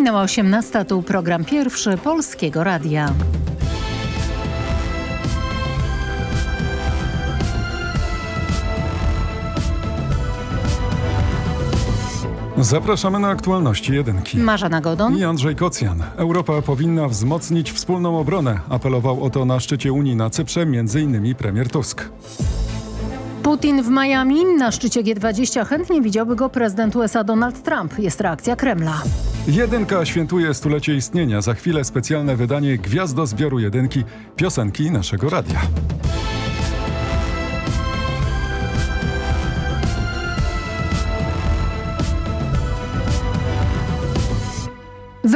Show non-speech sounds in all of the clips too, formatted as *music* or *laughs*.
Minęła 18, tu program pierwszy Polskiego Radia. Zapraszamy na aktualności jedynki. Marzena Godon i Andrzej Kocjan. Europa powinna wzmocnić wspólną obronę. Apelował o to na szczycie Unii na Cyprze m.in. premier Tusk. Putin w Miami. Na szczycie G20 chętnie widziałby go prezydent USA Donald Trump. Jest reakcja Kremla. Jedynka świętuje stulecie istnienia. Za chwilę specjalne wydanie Gwiazdozbioru Jedynki, piosenki naszego radia.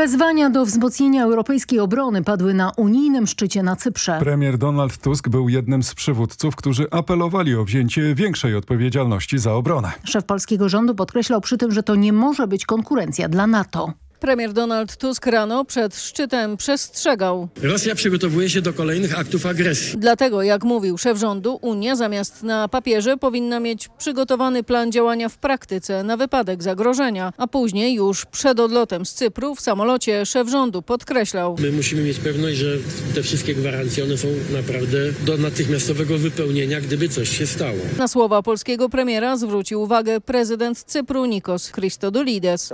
Wezwania do wzmocnienia europejskiej obrony padły na unijnym szczycie na Cyprze. Premier Donald Tusk był jednym z przywódców, którzy apelowali o wzięcie większej odpowiedzialności za obronę. Szef polskiego rządu podkreślał przy tym, że to nie może być konkurencja dla NATO. Premier Donald Tusk rano przed szczytem przestrzegał. Rosja przygotowuje się do kolejnych aktów agresji. Dlatego, jak mówił szef rządu, Unia zamiast na papierze powinna mieć przygotowany plan działania w praktyce na wypadek zagrożenia. A później już przed odlotem z Cypru w samolocie szef rządu podkreślał. My musimy mieć pewność, że te wszystkie gwarancje one są naprawdę do natychmiastowego wypełnienia, gdyby coś się stało. Na słowa polskiego premiera zwrócił uwagę prezydent Cypru Nikos Christodoulides.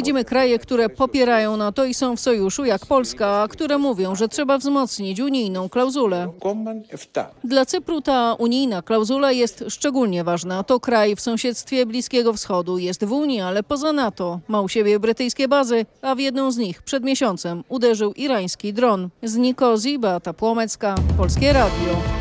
Widzimy kraje, które popierają NATO i są w sojuszu, jak Polska, które mówią, że trzeba wzmocnić unijną klauzulę. Dla Cypru ta unijna klauzula jest szczególnie ważna. To kraj w sąsiedztwie Bliskiego Wschodu. Jest w Unii, ale poza NATO. Ma u siebie brytyjskie bazy, a w jedną z nich przed miesiącem uderzył irański dron. Z Nikozji Beata Płomecka, Polskie Radio.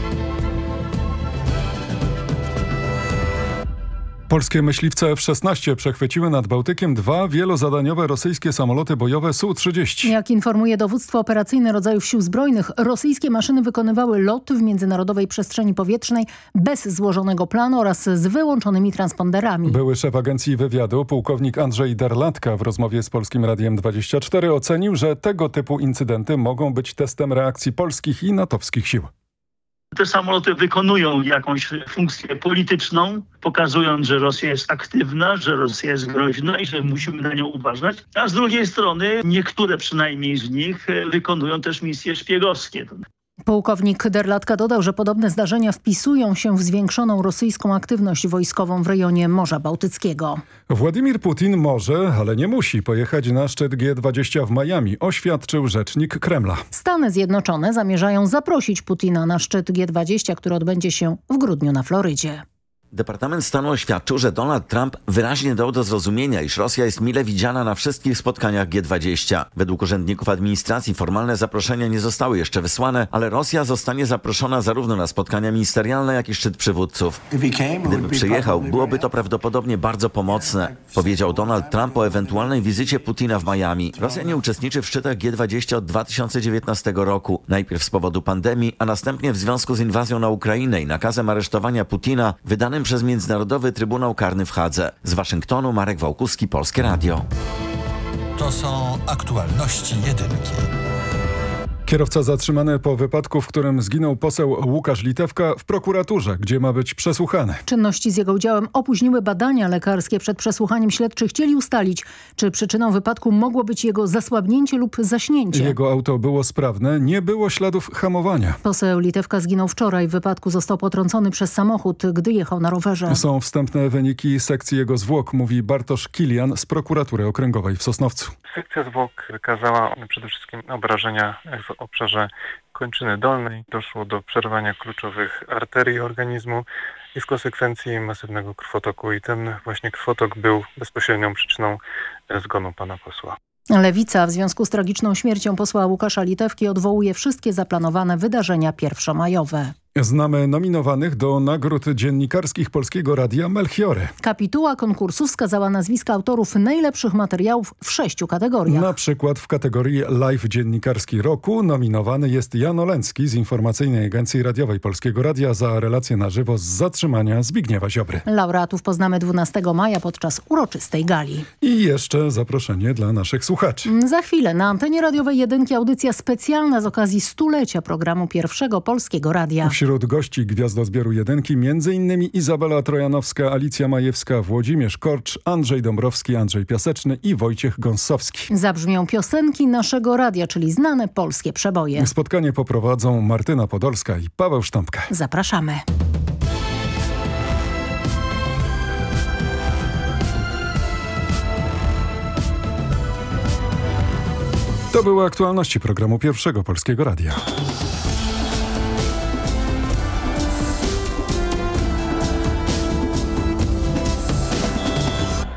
Polskie myśliwce F-16 przechwyciły nad Bałtykiem dwa wielozadaniowe rosyjskie samoloty bojowe Su-30. Jak informuje dowództwo operacyjne rodzajów sił zbrojnych, rosyjskie maszyny wykonywały loty w międzynarodowej przestrzeni powietrznej bez złożonego planu oraz z wyłączonymi transponderami. Były szef agencji wywiadu, pułkownik Andrzej Derlatka w rozmowie z Polskim Radiem 24 ocenił, że tego typu incydenty mogą być testem reakcji polskich i natowskich sił. Te samoloty wykonują jakąś funkcję polityczną, pokazując, że Rosja jest aktywna, że Rosja jest groźna i że musimy na nią uważać. A z drugiej strony niektóre przynajmniej z nich wykonują też misje szpiegowskie. Pułkownik Derlatka dodał, że podobne zdarzenia wpisują się w zwiększoną rosyjską aktywność wojskową w rejonie Morza Bałtyckiego. Władimir Putin może, ale nie musi pojechać na szczyt G20 w Miami, oświadczył rzecznik Kremla. Stany Zjednoczone zamierzają zaprosić Putina na szczyt G20, który odbędzie się w grudniu na Florydzie. Departament Stanu oświadczył, że Donald Trump wyraźnie dał do zrozumienia, iż Rosja jest mile widziana na wszystkich spotkaniach G20. Według urzędników administracji formalne zaproszenia nie zostały jeszcze wysłane, ale Rosja zostanie zaproszona zarówno na spotkania ministerialne, jak i szczyt przywódców. Gdyby przyjechał, byłoby to prawdopodobnie bardzo pomocne, powiedział Donald Trump o ewentualnej wizycie Putina w Miami. Rosja nie uczestniczy w szczytach G20 od 2019 roku. Najpierw z powodu pandemii, a następnie w związku z inwazją na Ukrainę i nakazem aresztowania Putina wydanym przez Międzynarodowy Trybunał Karny w Hadze. Z Waszyngtonu Marek Wałkuski, Polskie Radio. To są aktualności jedynki. Kierowca zatrzymany po wypadku, w którym zginął poseł Łukasz Litewka w prokuraturze, gdzie ma być przesłuchany. Czynności z jego udziałem opóźniły badania lekarskie. Przed przesłuchaniem śledczy chcieli ustalić, czy przyczyną wypadku mogło być jego zasłabnięcie lub zaśnięcie. Jego auto było sprawne, nie było śladów hamowania. Poseł Litewka zginął wczoraj. W wypadku został potrącony przez samochód, gdy jechał na rowerze. Są wstępne wyniki sekcji jego zwłok, mówi Bartosz Kilian z prokuratury okręgowej w Sosnowcu. Sekcja zwłok wykazała przede wszystkim obrażenia obszarze kończyny dolnej. Doszło do przerwania kluczowych arterii organizmu i w konsekwencji masywnego krwotoku. I ten właśnie krwotok był bezpośrednią przyczyną zgonu pana posła. Lewica w związku z tragiczną śmiercią posła Łukasza Litewki odwołuje wszystkie zaplanowane wydarzenia pierwszomajowe. Znamy nominowanych do nagród dziennikarskich Polskiego Radia Melchiory. Kapituła konkursu wskazała nazwiska autorów najlepszych materiałów w sześciu kategoriach. Na przykład w kategorii Live Dziennikarski Roku nominowany jest Jan Oleński z Informacyjnej Agencji Radiowej Polskiego Radia za relację na żywo z zatrzymania Zbigniewa Ziobry. Laureatów poznamy 12 maja podczas uroczystej gali. I jeszcze zaproszenie dla naszych słuchaczy. Za chwilę na antenie radiowej jedynki audycja specjalna z okazji stulecia programu pierwszego Polskiego Radia. Wśród gości Gwiazdozbioru Jedynki m.in. Izabela Trojanowska, Alicja Majewska, Włodzimierz Korcz, Andrzej Dąbrowski, Andrzej Piaseczny i Wojciech Gąsowski. Zabrzmią piosenki naszego radia, czyli znane polskie przeboje. Spotkanie poprowadzą Martyna Podolska i Paweł Sztampka. Zapraszamy. To były aktualności programu Pierwszego Polskiego Radia.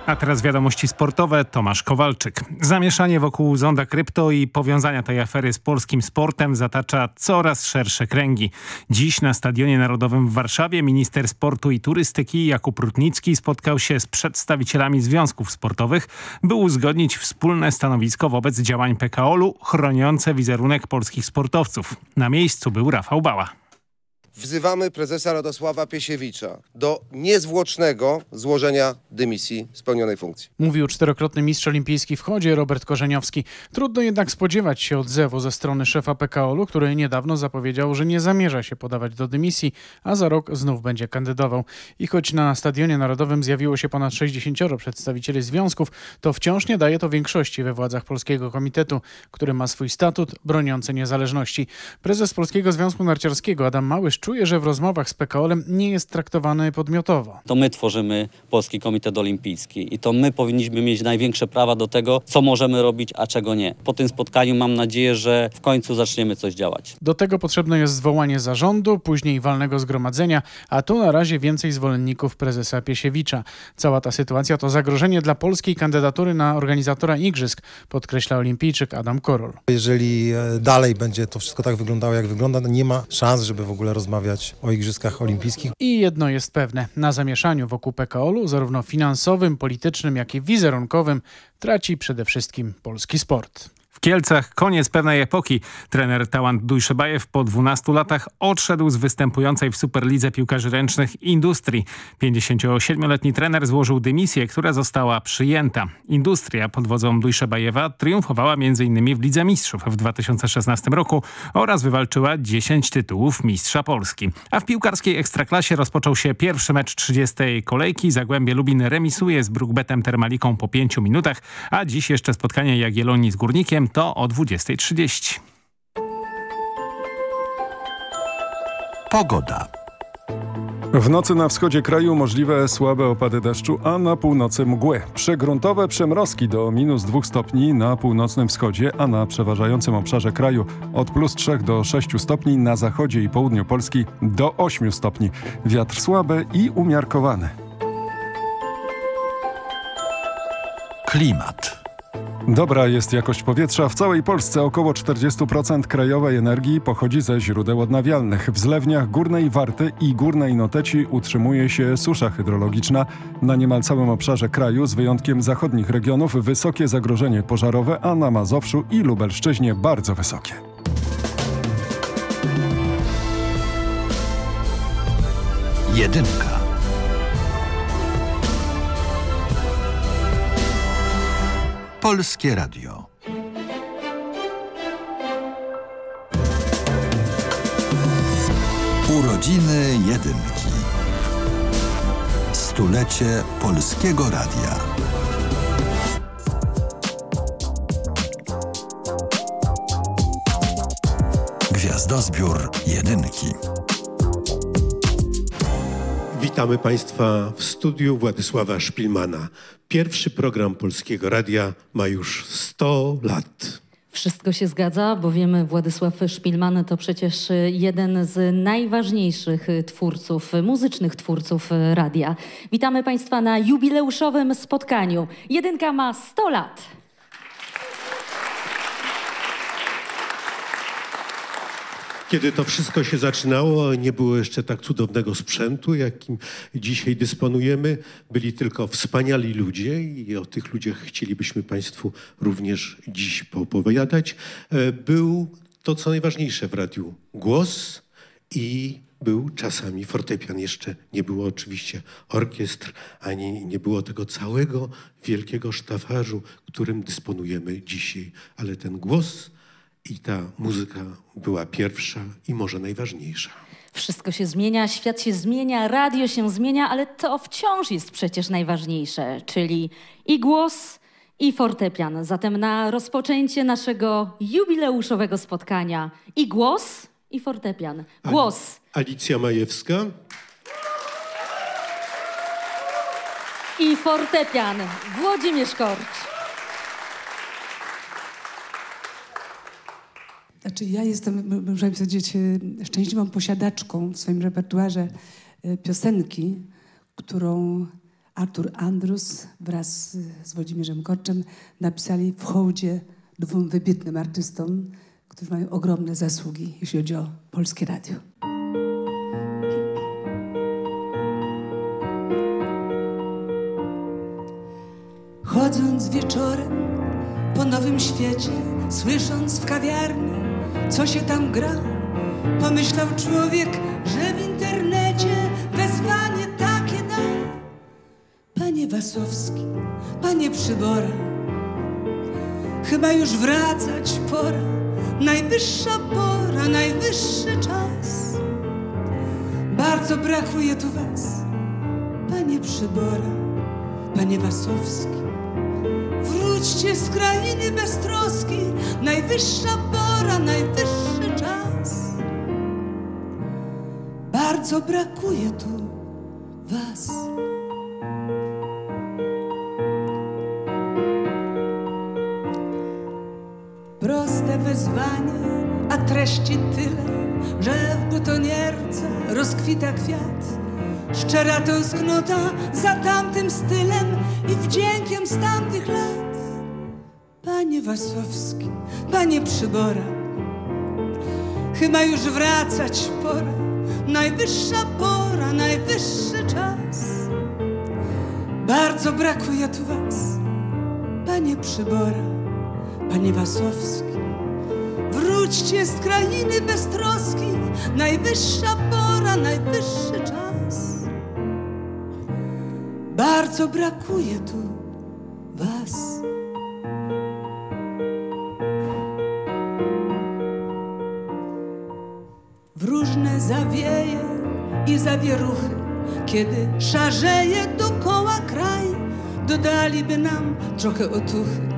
A teraz wiadomości sportowe. Tomasz Kowalczyk. Zamieszanie wokół zonda krypto i powiązania tej afery z polskim sportem zatacza coraz szersze kręgi. Dziś na Stadionie Narodowym w Warszawie minister sportu i turystyki Jakub Rutnicki spotkał się z przedstawicielami związków sportowych, by uzgodnić wspólne stanowisko wobec działań PKOL-u chroniące wizerunek polskich sportowców. Na miejscu był Rafał Bała. Wzywamy prezesa Radosława Piesiewicza do niezwłocznego złożenia dymisji z pełnionej funkcji. Mówił czterokrotny mistrz olimpijski w chodzie Robert Korzeniowski. Trudno jednak spodziewać się odzewu ze strony szefa PKOL-u, który niedawno zapowiedział, że nie zamierza się podawać do dymisji, a za rok znów będzie kandydował. I choć na Stadionie Narodowym zjawiło się ponad 60 przedstawicieli związków, to wciąż nie daje to większości we władzach Polskiego Komitetu, który ma swój statut broniący niezależności. Prezes Polskiego Związku Narciarskiego Adam Małysz czuje, że w rozmowach z PKOL-em nie jest traktowany podmiotowo. To my tworzymy Polski Komitet Olimpijski i to my powinniśmy mieć największe prawa do tego, co możemy robić, a czego nie. Po tym spotkaniu mam nadzieję, że w końcu zaczniemy coś działać. Do tego potrzebne jest zwołanie zarządu, później walnego zgromadzenia, a tu na razie więcej zwolenników prezesa Piesiewicza. Cała ta sytuacja to zagrożenie dla polskiej kandydatury na organizatora igrzysk, podkreśla olimpijczyk Adam Korol. Jeżeli e, dalej będzie to wszystko tak wyglądało, jak wygląda, to nie ma szans, żeby w ogóle rozmawiać rozmawiać o Igrzyskach Olimpijskich. I jedno jest pewne, na zamieszaniu wokół PKOL-u, zarówno finansowym, politycznym, jak i wizerunkowym, traci przede wszystkim polski sport. Kielcach koniec pewnej epoki. Trener Tałant Dujszebajew po 12 latach odszedł z występującej w Superlidze piłkarzy ręcznych Industrii. 57-letni trener złożył dymisję, która została przyjęta. Industria pod wodzą Dujszebajewa triumfowała m.in. w Lidze Mistrzów w 2016 roku oraz wywalczyła 10 tytułów Mistrza Polski. A w piłkarskiej Ekstraklasie rozpoczął się pierwszy mecz 30. kolejki. Zagłębie Lubin remisuje z Brukbetem Termaliką po 5 minutach, a dziś jeszcze spotkanie Jagiellonii z Górnikiem to o 20.30. Pogoda. W nocy na wschodzie kraju możliwe słabe opady deszczu, a na północy mgły. Przegruntowe przemrozki do minus 2 stopni na północnym wschodzie, a na przeważającym obszarze kraju od plus 3 do 6 stopni, na zachodzie i południu Polski do 8 stopni. Wiatr słaby i umiarkowany. Klimat. Dobra jest jakość powietrza. W całej Polsce około 40% krajowej energii pochodzi ze źródeł odnawialnych. W zlewniach Górnej Warty i Górnej Noteci utrzymuje się susza hydrologiczna. Na niemal całym obszarze kraju, z wyjątkiem zachodnich regionów, wysokie zagrożenie pożarowe, a na Mazowszu i Lubelszczyźnie bardzo wysokie. Jedynka. Polskie Radio. Urodziny Jedynki. Stulecie Polskiego Radia. Gwiazdozbiór Jedynki. Witamy Państwa w studiu Władysława Szpilmana. Pierwszy program Polskiego Radia ma już 100 lat. Wszystko się zgadza, bo wiemy, Władysław Szpilman to przecież jeden z najważniejszych twórców, muzycznych twórców radia. Witamy Państwa na jubileuszowym spotkaniu. Jedynka ma 100 lat. Kiedy to wszystko się zaczynało, nie było jeszcze tak cudownego sprzętu, jakim dzisiaj dysponujemy. Byli tylko wspaniali ludzie i o tych ludziach chcielibyśmy Państwu również dziś poopowiadać. Był to, co najważniejsze w radiu, głos i był czasami fortepian. Jeszcze nie było oczywiście orkiestr, ani nie było tego całego wielkiego sztafarzu, którym dysponujemy dzisiaj. Ale ten głos i ta muzyka była pierwsza i może najważniejsza. Wszystko się zmienia, świat się zmienia, radio się zmienia, ale to wciąż jest przecież najważniejsze, czyli i głos, i fortepian. Zatem na rozpoczęcie naszego jubileuszowego spotkania i głos, i fortepian. Głos. Alicja Majewska. I fortepian. Włodzimierz Korcz. Znaczy ja jestem, muszę powiedzieć, e, szczęśliwą posiadaczką w swoim repertuarze e, piosenki, którą Artur Andrus wraz z Włodzimierzem Korczem napisali w hołdzie dwóm wybitnym artystom, którzy mają ogromne zasługi, jeśli chodzi o Polskie Radio. Chodząc wieczorem po nowym świecie, słysząc w kawiarni, co się tam gra, pomyślał człowiek, że w internecie wezwanie takie da. Panie Wasowski, panie Przybora, chyba już wracać pora, najwyższa pora, najwyższy czas. Bardzo brakuje tu was, panie Przybora, panie Wasowski. Wróćcie z krainy bez najwyższa pora, najwyższy czas. Bardzo brakuje tu was. Proste wyzwanie, a treści tyle, że w butonierce rozkwita kwiat. Szczera tęsknota za tamtym stylem i wdziękiem z tamtych lat. Panie panie Przybora, chyba już wracać pora. Najwyższa pora, najwyższy czas. Bardzo brakuje tu was, panie Przybora, panie Wasowski. Wróćcie z krainy bez troski, najwyższa pora, najwyższy czas. Bardzo brakuje tu was. Kiedy szarzeje dokoła kraj, dodaliby nam trochę otuchy.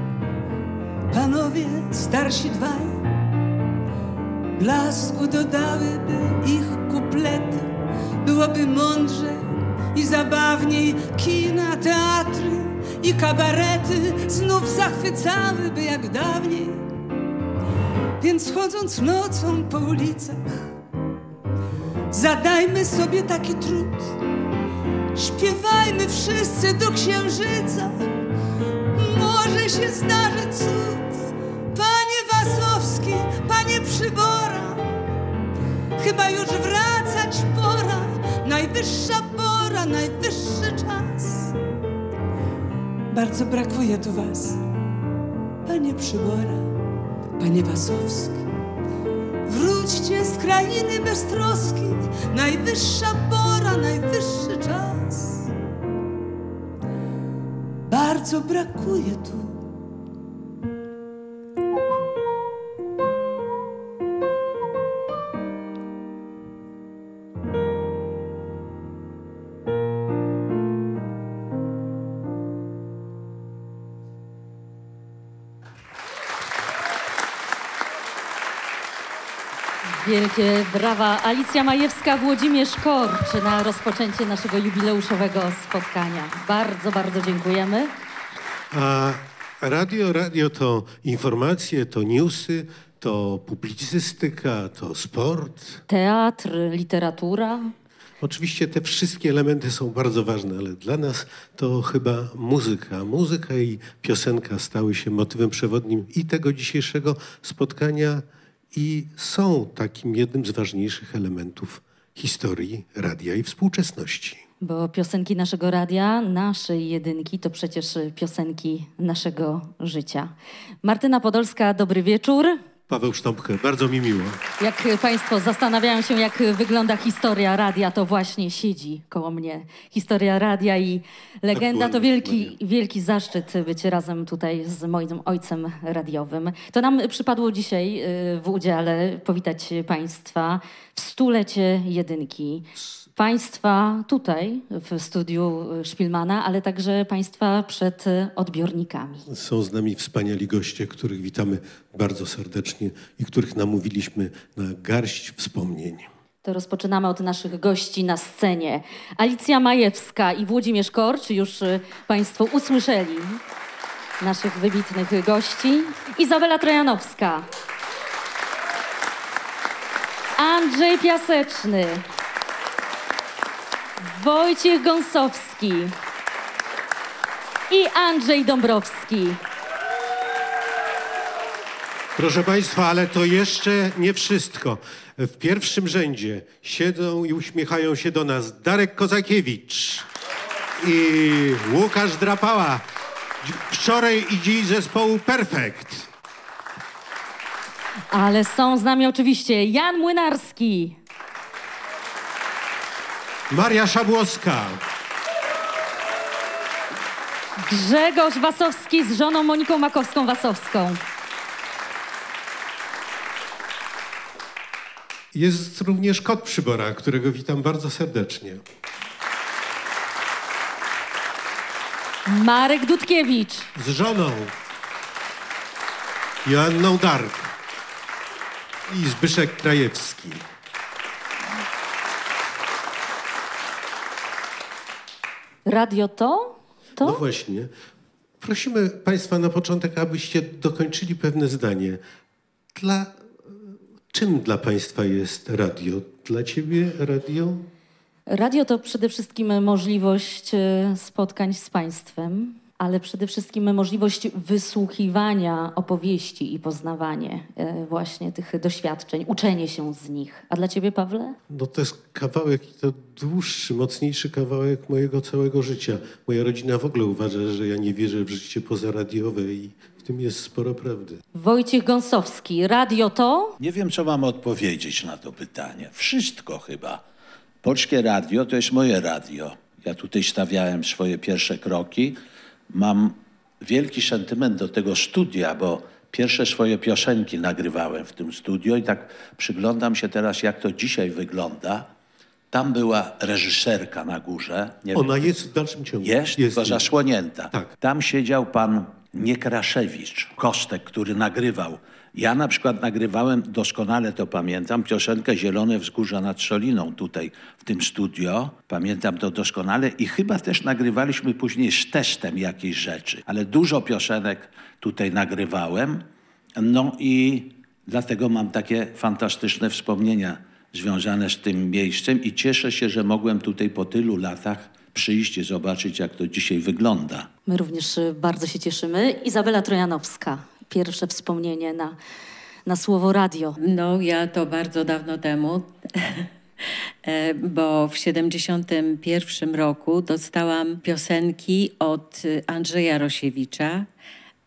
Panowie starsi dwaj, blasku dodałyby ich kuplety, byłoby mądrzej i zabawniej kina, teatry i kabarety znów zachwycałyby jak dawniej. Więc chodząc nocą po ulicach, zadajmy sobie taki trud. Śpiewajmy wszyscy do księżyca, może się zdarzy cud. Panie Wasowski, panie Przybora, chyba już wracać pora, najwyższa pora, najwyższy czas. Bardzo brakuje tu was, panie Przybora, panie Wasowski. Wróćcie z krainy bez troski, najwyższa pora, najwyższy Bardzo brakuje tu. Wielkie brawa. Alicja Majewska, Włodzimierz Korcz na rozpoczęcie naszego jubileuszowego spotkania. Bardzo, bardzo dziękujemy. A radio, radio to informacje, to newsy, to publicystyka, to sport. Teatr, literatura. Oczywiście te wszystkie elementy są bardzo ważne, ale dla nas to chyba muzyka. Muzyka i piosenka stały się motywem przewodnim i tego dzisiejszego spotkania i są takim jednym z ważniejszych elementów historii radia i współczesności. Bo piosenki naszego radia, naszej jedynki, to przecież piosenki naszego życia. Martyna Podolska, dobry wieczór. Paweł Sztąpkę. Bardzo mi miło. Jak Państwo zastanawiają się, jak wygląda historia radia, to właśnie siedzi koło mnie. Historia radia i legenda to wielki, wielki zaszczyt być razem tutaj z moim ojcem radiowym. To nam przypadło dzisiaj y, w udziale powitać Państwa w stulecie jedynki. Państwa tutaj w studiu Szpilmana, ale także Państwa przed odbiornikami. Są z nami wspaniali goście, których witamy bardzo serdecznie i których namówiliśmy na garść wspomnień. To rozpoczynamy od naszych gości na scenie. Alicja Majewska i Włodzimierz Korcz, już y, Państwo usłyszeli naszych wybitnych gości. Izabela Trojanowska. Andrzej Piaseczny. Wojciech Gąsowski i Andrzej Dąbrowski. Proszę Państwa, ale to jeszcze nie wszystko. W pierwszym rzędzie siedzą i uśmiechają się do nas Darek Kozakiewicz i Łukasz Drapała. Wczoraj i dziś zespołu Perfekt. Ale są z nami oczywiście Jan Młynarski. Maria Szabłowska. Grzegorz Wasowski z żoną Moniką Makowską-Wasowską. Jest również kot Przybora, którego witam bardzo serdecznie. Marek Dudkiewicz. Z żoną Joanną Dark i Zbyszek Krajewski. Radio to? To? No właśnie. Prosimy Państwa na początek, abyście dokończyli pewne zdanie. Dla, czym dla Państwa jest radio? Dla Ciebie radio? Radio to przede wszystkim możliwość e, spotkań z Państwem, ale przede wszystkim możliwość wysłuchiwania opowieści i poznawanie właśnie tych doświadczeń, uczenie się z nich. A dla Ciebie, Pawle? No to jest kawałek, i to dłuższy, mocniejszy kawałek mojego całego życia. Moja rodzina w ogóle uważa, że ja nie wierzę w życie pozaradiowe i w tym jest sporo prawdy. Wojciech Gąsowski, radio to? Nie wiem, co mam odpowiedzieć na to pytanie. Wszystko chyba. Polskie radio to jest moje radio. Ja tutaj stawiałem swoje pierwsze kroki. Mam wielki sentyment do tego studia, bo pierwsze swoje piosenki nagrywałem w tym studio i tak przyglądam się teraz, jak to dzisiaj wygląda. Tam była reżyserka na górze. Nie Ona wiem, jest w dalszym ciągu. jest, jest tylko zasłonięta. Tam siedział pan Niekraszewicz, Kostek, który nagrywał. Ja na przykład nagrywałem, doskonale to pamiętam, piosenkę Zielone Wzgórza nad Soliną tutaj w tym studio. Pamiętam to doskonale i chyba też nagrywaliśmy później z testem jakiejś rzeczy. Ale dużo piosenek tutaj nagrywałem. No i dlatego mam takie fantastyczne wspomnienia związane z tym miejscem i cieszę się, że mogłem tutaj po tylu latach przyjść i zobaczyć, jak to dzisiaj wygląda. My również y, bardzo się cieszymy. Izabela Trojanowska, pierwsze wspomnienie na, na słowo radio. No, ja to bardzo dawno temu, *laughs* e, bo w 71 roku dostałam piosenki od Andrzeja Rosiewicza.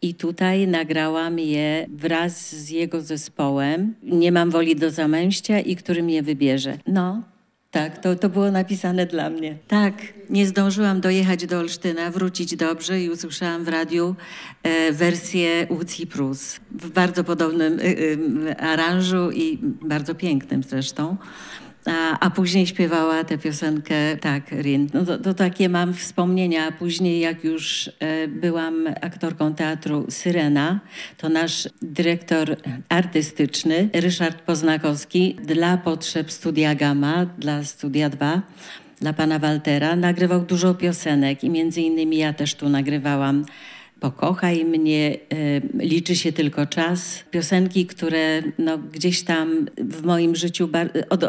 I tutaj nagrałam je wraz z jego zespołem. Nie mam woli do zamęścia i który mnie wybierze. No, tak, to, to było napisane dla mnie. Tak, nie zdążyłam dojechać do Olsztyna, wrócić dobrze i usłyszałam w radiu e, wersję Łucji Prus w bardzo podobnym y, y, aranżu i bardzo pięknym zresztą. A, a później śpiewała tę piosenkę, tak, Rin. No to, to takie mam wspomnienia. Później, jak już e, byłam aktorką teatru Syrena, to nasz dyrektor artystyczny, Ryszard Poznakowski, dla potrzeb Studia Gama, dla Studia 2, dla pana Waltera, nagrywał dużo piosenek i między innymi ja też tu nagrywałam Pokochaj mnie, liczy się tylko czas. Piosenki, które no, gdzieś tam w moim życiu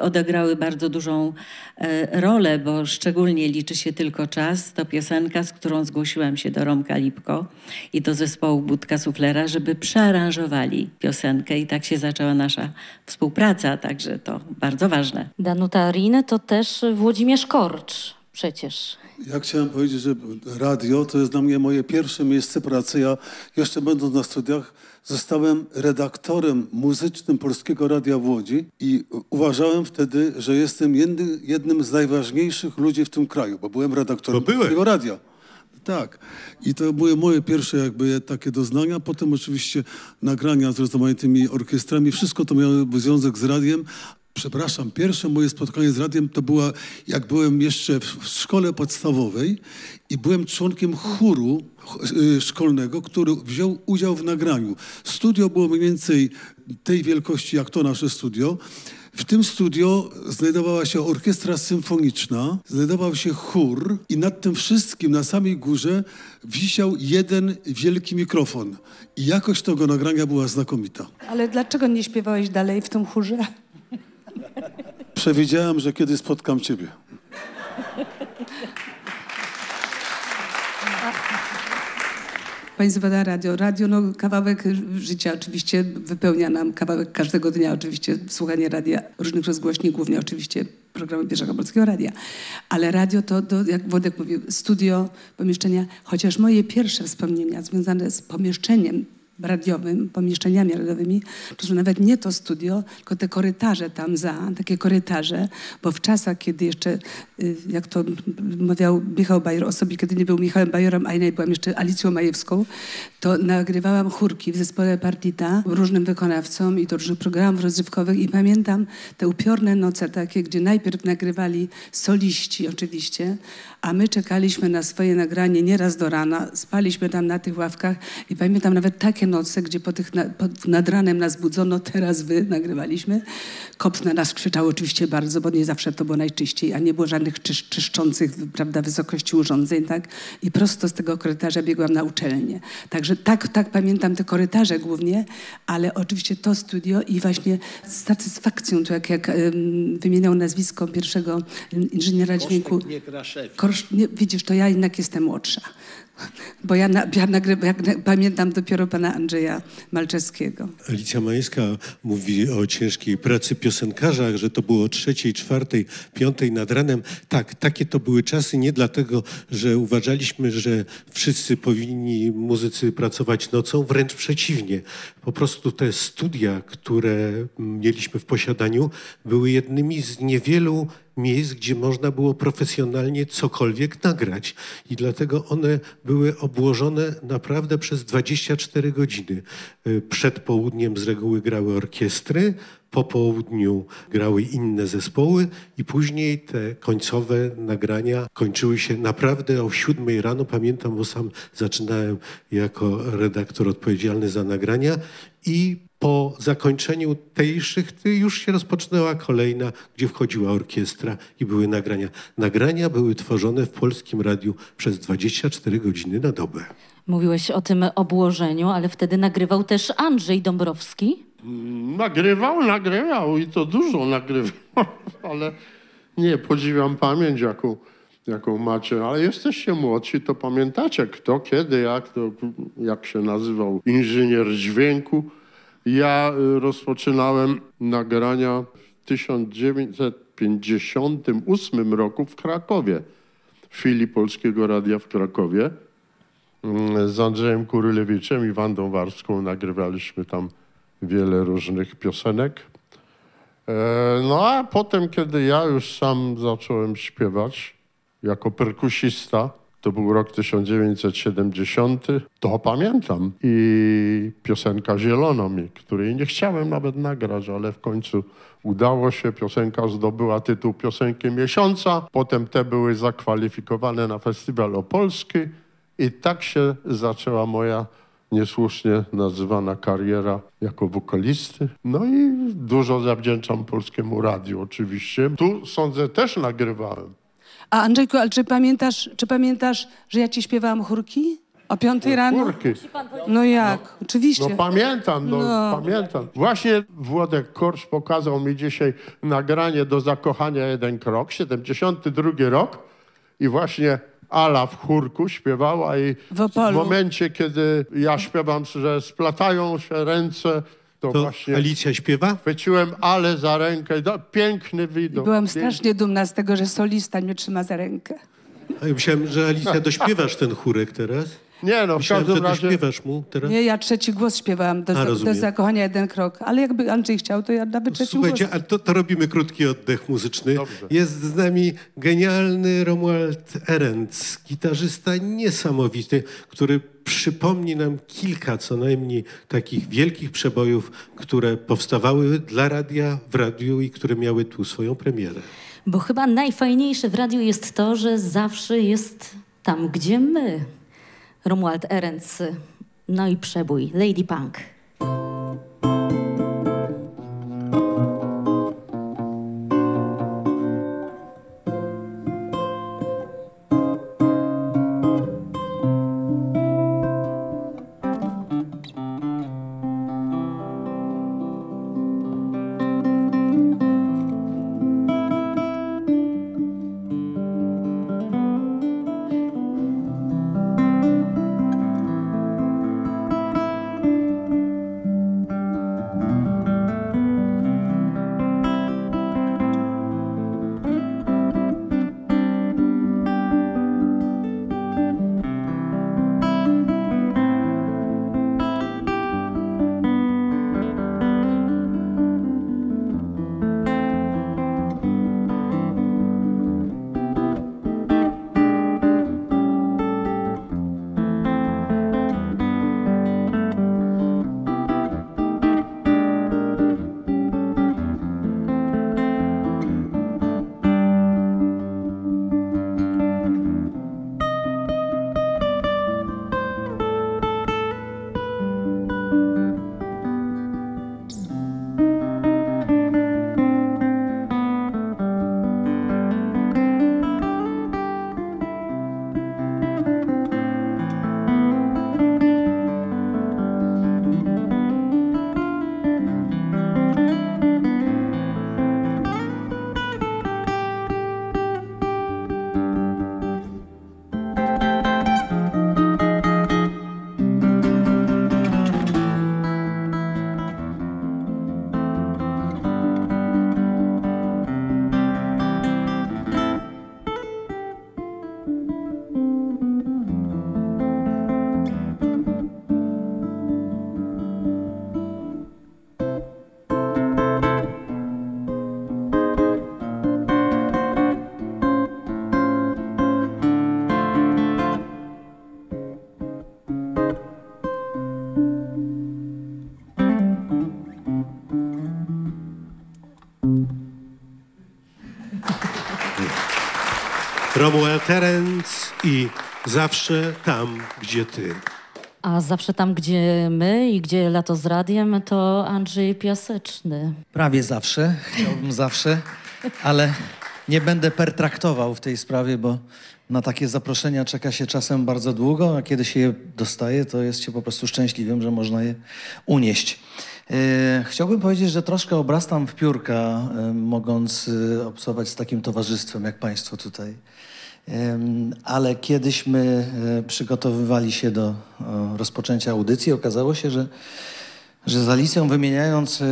odegrały bardzo dużą e, rolę, bo szczególnie liczy się tylko czas. To piosenka, z którą zgłosiłam się do Romka Lipko i do zespołu Budka Suflera, żeby przearanżowali piosenkę i tak się zaczęła nasza współpraca, także to bardzo ważne. Danuta Rin to też Włodzimierz Korcz. przecież. Ja chciałem powiedzieć, że radio to jest dla mnie moje pierwsze miejsce pracy. Ja jeszcze będąc na studiach zostałem redaktorem muzycznym Polskiego Radia w Łodzi i uważałem wtedy, że jestem jedny, jednym z najważniejszych ludzi w tym kraju, bo byłem redaktorem Polskiego Radia. Tak. I to były moje pierwsze jakby takie doznania. Potem oczywiście nagrania z rozmaitymi orkiestrami. Wszystko to miało związek z radiem. Przepraszam, pierwsze moje spotkanie z radiem to była, jak byłem jeszcze w szkole podstawowej i byłem członkiem chóru y, szkolnego, który wziął udział w nagraniu. Studio było mniej więcej tej wielkości jak to nasze studio. W tym studio znajdowała się orkiestra symfoniczna, znajdował się chór i nad tym wszystkim na samej górze wisiał jeden wielki mikrofon. I jakość tego nagrania była znakomita. Ale dlaczego nie śpiewałeś dalej w tym chórze? Przewidziałem, że kiedyś spotkam ciebie. Pani zbada radio. Radio, no kawałek życia oczywiście wypełnia nam kawałek każdego dnia oczywiście słuchanie radia, różnych rozgłośni, głównie oczywiście programu Pierwszego Polskiego Radia. Ale radio to, to, jak Wodek mówił, studio, pomieszczenia, chociaż moje pierwsze wspomnienia związane z pomieszczeniem radiowym, pomieszczeniami radiowymi, to są nawet nie to studio, tylko te korytarze tam za, takie korytarze, bo w czasach, kiedy jeszcze, y, jak to mówił Michał Bajer o sobie, kiedy nie był Michałem Bajerem, a ja byłam jeszcze Alicją Majewską, to nagrywałam chórki w zespole Partita różnym wykonawcom i do różnych programów rozrywkowych i pamiętam te upiorne noce takie, gdzie najpierw nagrywali soliści oczywiście, a my czekaliśmy na swoje nagranie nieraz do rana, spaliśmy tam na tych ławkach i pamiętam nawet takie noce, gdzie po tych na, po, nad ranem nas budzono, teraz wy nagrywaliśmy. Kops na nas krzyczał oczywiście bardzo, bo nie zawsze to było najczyściej, a nie było żadnych czysz, czyszczących prawda, wysokości urządzeń, tak? I prosto z tego korytarza biegłam na uczelnię. Także tak, tak pamiętam te korytarze głównie, ale oczywiście to studio i właśnie z satysfakcją, to jak, jak um, wymieniał nazwisko pierwszego inżyniera dźwięku. Nie. Korsz, nie, widzisz, to ja jednak jestem młodsza. Bo ja, na, ja jak, pamiętam dopiero pana Andrzeja Malczewskiego. Alicja Majska mówi o ciężkiej pracy piosenkarza, że to było o trzeciej, czwartej, piątej nad ranem. Tak, takie to były czasy nie dlatego, że uważaliśmy, że wszyscy powinni muzycy pracować nocą, wręcz przeciwnie. Po prostu te studia, które mieliśmy w posiadaniu, były jednymi z niewielu miejsc, gdzie można było profesjonalnie cokolwiek nagrać. I dlatego one były obłożone naprawdę przez 24 godziny. Przed południem z reguły grały orkiestry, po południu grały inne zespoły i później te końcowe nagrania kończyły się naprawdę o siódmej rano. Pamiętam, bo sam zaczynałem jako redaktor odpowiedzialny za nagrania i po zakończeniu tejszych już się rozpoczynała kolejna, gdzie wchodziła orkiestra i były nagrania. Nagrania były tworzone w Polskim Radiu przez 24 godziny na dobę. Mówiłeś o tym obłożeniu, ale wtedy nagrywał też Andrzej Dąbrowski. Nagrywał, nagrywał i to dużo nagrywał, *laughs* ale nie, podziwiam pamięć, jaką, jaką macie, ale jesteście młodsi, to pamiętacie kto, kiedy, jak, to, jak się nazywał inżynier dźwięku. Ja y, rozpoczynałem nagrania w 1958 roku w Krakowie, w filii Polskiego Radia w Krakowie. Mm, Z Andrzejem Kurylewiczem i Wandą Warską nagrywaliśmy tam wiele różnych piosenek. E, No a potem, kiedy ja już sam zacząłem śpiewać jako perkusista, to był rok 1970, to pamiętam. I piosenka Zielona mi, której nie chciałem nawet nagrać, ale w końcu udało się. Piosenka zdobyła tytuł Piosenki Miesiąca. Potem te były zakwalifikowane na Festiwal Opolski. I tak się zaczęła moja niesłusznie nazywana kariera jako wokalisty. No i dużo zawdzięczam Polskiemu Radiu oczywiście. Tu sądzę też nagrywałem. A Andrzejku, ale czy pamiętasz, czy pamiętasz, że ja ci śpiewałam chórki? O piątej rano? Chórki. No jak? Oczywiście. No pamiętam, no, No. pamiętam. Właśnie Włodek Korsz pokazał mi dzisiaj nagranie do zakochania jeden krok, 72 rok i właśnie Ala w chórku śpiewała i w, Opolu. momencie, kiedy ja śpiewam, że splatają się ręce to, To właśnie Alicja śpiewa? chwyciłem Ale za rękę. No, piękny widok. Byłam piękny. strasznie dumna z tego, że solista mnie trzyma za rękę. A ja myślałem, że Alicja dośpiewasz ten chórek teraz. Nie no, w Myślałem, każdym że razie... dośpiewasz mu teraz. Nie, ja trzeci głos śpiewałam do, A, do rozumiem. zakochania jeden krok. Ale jakby Andrzej chciał, to ja nawet trzeci Słuchajcie, głos. a to, to robimy krótki oddech muzyczny. Jest z nami genialny Romuald Erenc, gitarzysta niesamowity, który przypomni nam kilka co najmniej takich wielkich przebojów, które powstawały dla radia, w radiu i które miały tu swoją premierę. Bo chyba najfajniejsze w radiu jest to, że zawsze jest tam, gdzie my. Romuald Erenc, no i przebój, Lady Punk. Romuald Terenc i zawsze tam, gdzie ty. A zawsze tam, gdzie my i gdzie lato z radiem, to Andrzej Piaseczny. Prawie zawsze, chciałbym zawsze, ale nie będę pertraktował w tej sprawie, bo na takie zaproszenia czeka się czasem bardzo długo, a kiedy się je dostaje, to jest się po prostu szczęśliwym, że można je unieść. E, Chciałbym powiedzieć, że troszkę obrastam w piórka, e, mogąc e, obcować z takim towarzystwem jak Państwo tutaj. Ale kiedyśmy przygotowywali się do rozpoczęcia audycji, okazało się, że że z Alicją wymieniając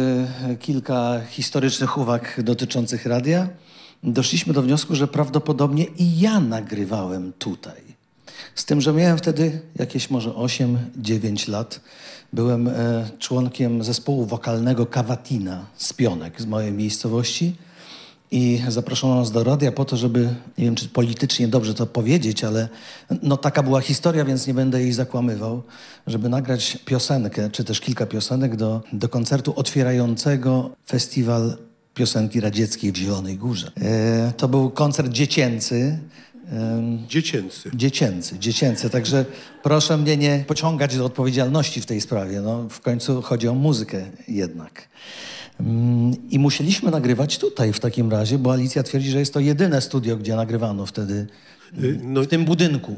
kilka historycznych uwag dotyczących radia, doszliśmy do wniosku, że prawdopodobnie i ja nagrywałem tutaj. Z tym, że miałem wtedy jakieś może 8-9 lat. Byłem e, członkiem zespołu wokalnego Kawatina z Pionek z mojej miejscowości i zaproszono nas do radia po to, żeby, nie wiem czy politycznie dobrze to powiedzieć, ale no taka była historia, więc nie będę jej zakłamywał, żeby nagrać piosenkę, czy też kilka piosenek do, do koncertu otwierającego festiwal piosenki radzieckiej w Zielonej Górze. E, to był koncert dziecięcy. Dziecięcy. Dziecięcy, dziecięcy. Także proszę mnie nie pociągać do odpowiedzialności w tej sprawie. No, w końcu chodzi o muzykę jednak. Mm, I musieliśmy nagrywać tutaj w takim razie, bo Alicja twierdzi, że jest to jedyne studio, gdzie nagrywano wtedy w tym budynku.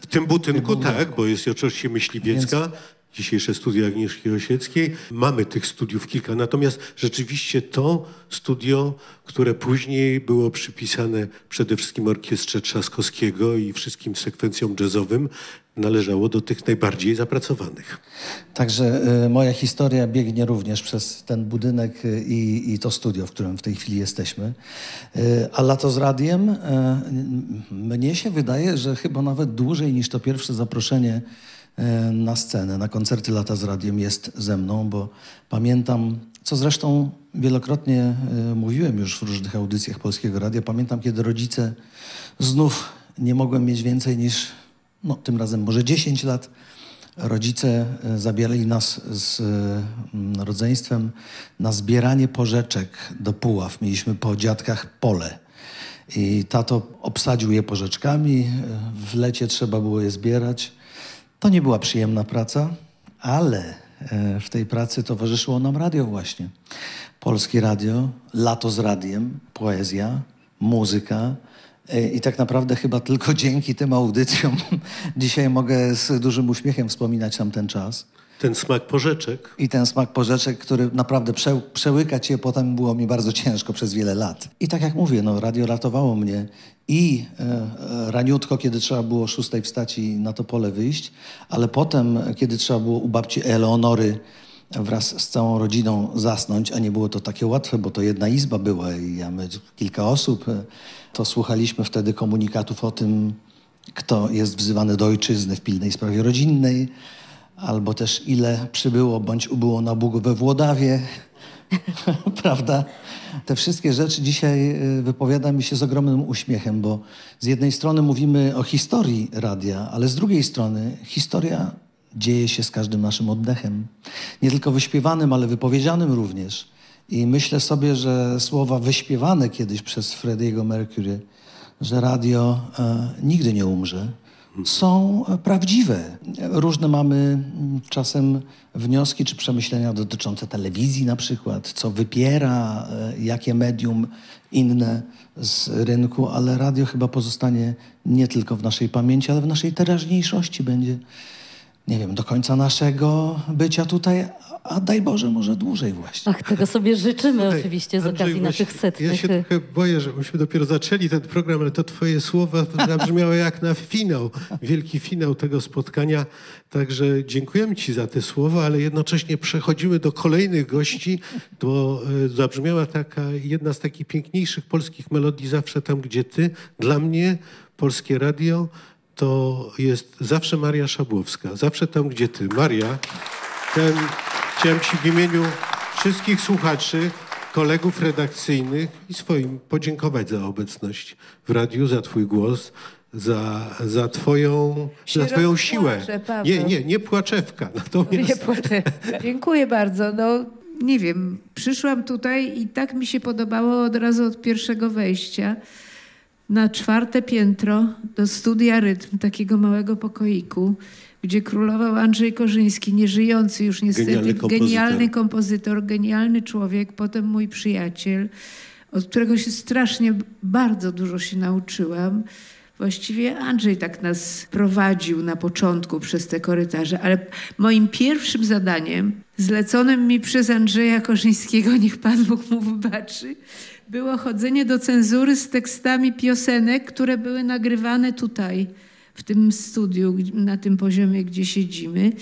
W tym budynku, tak, bo jest oczywiście Myśliwiecka. Dzisiejsze studia Agnieszki Osieckiej. Mamy tych studiów kilka, natomiast rzeczywiście to studio, które później było przypisane przede wszystkim Orkiestrze Trzaskowskiego i wszystkim sekwencjom jazzowym, należało do tych najbardziej zapracowanych. Także y, moja historia biegnie również przez ten budynek y, i, i to studio, w którym w tej chwili jesteśmy. Y, a lato z radiem, y, mnie się wydaje, że chyba nawet dłużej niż to pierwsze zaproszenie na scenę, na koncerty lata z radiem jest ze mną, bo pamiętam, co zresztą wielokrotnie y, mówiłem już w różnych audycjach Polskiego Radia, pamiętam, kiedy rodzice znów nie mogłem mieć więcej niż no, tym razem może 10 lat, rodzice e, zabierali nas z rodzeństwem na zbieranie porzeczek do Puław. Mieliśmy po dziadkach pole. I tato obsadził je porzeczkami, e, w lecie trzeba było je zbierać. To nie była przyjemna praca, ale e, w tej pracy towarzyszyło nam radio właśnie. Polskie radio, lato z radiem, poezja, muzyka, E, I tak naprawdę chyba tylko dzięki tym audycjom *laughs* dzisiaj mogę z dużym uśmiechem wspominać tam ten czas. Ten smak porzeczek. I ten smak porzeczek, który naprawdę prze, przełykać je potem było mi bardzo ciężko przez wiele lat. I tak jak mówię, no, radio ratowało mnie i e, e raniutko, kiedy trzeba było o szóstej wstać i na to pole wyjść, ale potem, kiedy trzeba było u babci Eleonory wraz z całą rodziną zasnąć, a nie było to takie łatwe, bo to jedna izba była i mamy kilka osób, e, to słuchaliśmy wtedy komunikatów o tym, kto jest wzywany do ojczyzny w pilnej sprawie rodzinnej, albo też ile przybyło bądź ubyło na Bóg we Włodawie. *laughs* Prawda? Te wszystkie rzeczy dzisiaj e, wypowiada mi się z ogromnym uśmiechem, bo z jednej strony mówimy o historii radia, ale z drugiej strony historia dzieje się z każdym naszym oddechem. Nie tylko wyśpiewanym, ale wypowiedzianym również. I myślę sobie, że słowa wyśpiewane kiedyś przez Frediego Mercury, że radio e, nigdy nie umrze, są prawdziwe. Różne mamy mm, czasem wnioski czy przemyślenia dotyczące telewizji na przykład, co wypiera, e, jakie medium inne z rynku, ale radio chyba pozostanie nie tylko w naszej pamięci, ale w naszej teraźniejszości będzie nie wiem, do końca naszego bycia tutaj, a daj Boże, może dłużej właśnie. Ach, tego sobie życzymy Słuchaj, oczywiście z okazji naszych setnych. Ja się trochę boję, że myśmy dopiero zaczęli ten program, ale to twoje słowa zabrzmiały jak na finał, wielki finał tego spotkania. Także dziękujemy ci za te słowa, ale jednocześnie przechodzimy do kolejnych gości, bo e, zabrzmiała taka jedna z takich piękniejszych polskich melodii zawsze tam, gdzie ty. Dla mnie Polskie Radio to jest zawsze Maria Szabłowska. Zawsze tam, gdzie ty. Maria, ten, chciałem ci w imieniu wszystkich słuchaczy, kolegów redakcyjnych i swoim podziękować za obecność w radiu, za twój głos, za, za, twoją, za twoją siłę. nie, nie, nie płaczewka. Natomiast... Nie. Dziękuję bardzo. No, nie wiem, przyszłam tutaj i tak mi się podobało od razu od pierwszego wejścia na czwarte piętro do studia rytm, takiego małego pokoiku, gdzie królował Andrzej Korzyński, nieżyjący już niestety, genialny kompozytor. genialny kompozytor, genialny człowiek, potem mój przyjaciel, od którego się strasznie bardzo dużo się nauczyłam. Właściwie Andrzej tak nas prowadził na początku przez te korytarze, ale moim pierwszym zadaniem, zleconym mi przez Andrzeja Korzyńskiego, *laughs* niech Pan Bóg mu wybaczy, było chodzenie do cenzury z tekstami piosenek, które były nagrywane tutaj, w tym studiu, na tym poziomie, gdzie siedzimy.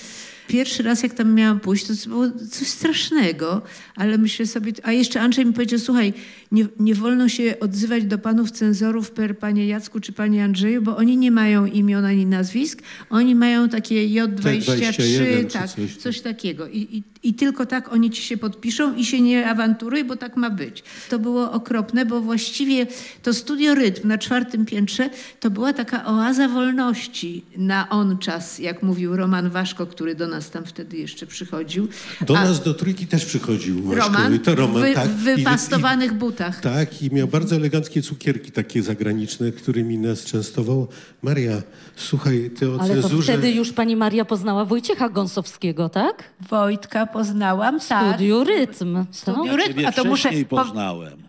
Pierwszy raz, jak tam miałam pójść, to było coś strasznego, ale myślę sobie, a jeszcze Andrzej mi powiedział, słuchaj, nie, nie wolno się odzywać do panów cenzorów per panie Jacku czy panie Andrzeju, bo oni nie mają imion ani nazwisk, oni mają takie J23, tak, coś, coś takiego. I, i, I tylko tak oni ci się podpiszą i się nie awanturuj, bo tak ma być. To było okropne, bo właściwie to studio rytm na czwartym piętrze to była taka oaza wolności na on czas, jak mówił Roman Waszko, który do nas tam wtedy jeszcze przychodził. Do A nas do trójki też przychodził. Roman, to Roman wy, tak. w wypastowanych I, butach. Tak, i miał bardzo eleganckie cukierki takie zagraniczne, którymi nas częstował. Maria, słuchaj, ty o Ale to wtedy już pani Maria poznała Wojciecha Gąsowskiego, tak? Wojtka poznałam, tak. Studiu Rytm. Studiu Rytm, a to muszę... poznałem.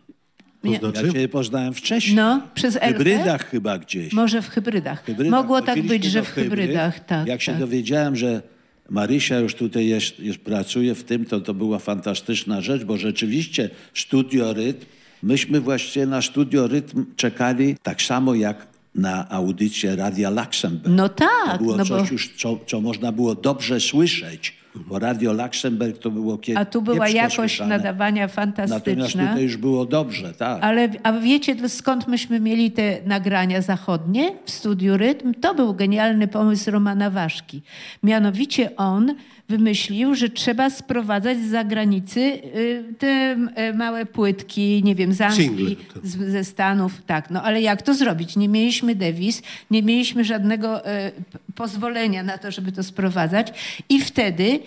Nie. Ja cię poznałem wcześniej. No, przez W hybrydach chyba gdzieś. Może w hybrydach. hybrydach. Mogło tak być, że w hybryd. hybrydach, tak. Jak się tak. dowiedziałem, że Marysia już tutaj jest, jest, pracuje w tym, to to była fantastyczna rzecz, bo rzeczywiście Studio Rytm, myśmy właściwie na Studio Rytm czekali tak samo jak na audycję Radia Luxemburg. No tak. To było no coś bo... już, co, co można było dobrze słyszeć, bo Radio Luxemburg to było kiedyś A tu była jakość nadawania fantastyczna. Natomiast tutaj już było dobrze, tak. Ale a wiecie skąd myśmy mieli te nagrania zachodnie w Studiu Rytm? To był genialny pomysł Romana Waszki. Mianowicie on wymyślił, że trzeba sprowadzać z zagranicy y, te y, małe płytki, nie wiem, z Anglii, z, ze Stanów. Tak, no ale jak to zrobić? Nie mieliśmy dewiz, nie mieliśmy żadnego y, pozwolenia na to, żeby to sprowadzać i wtedy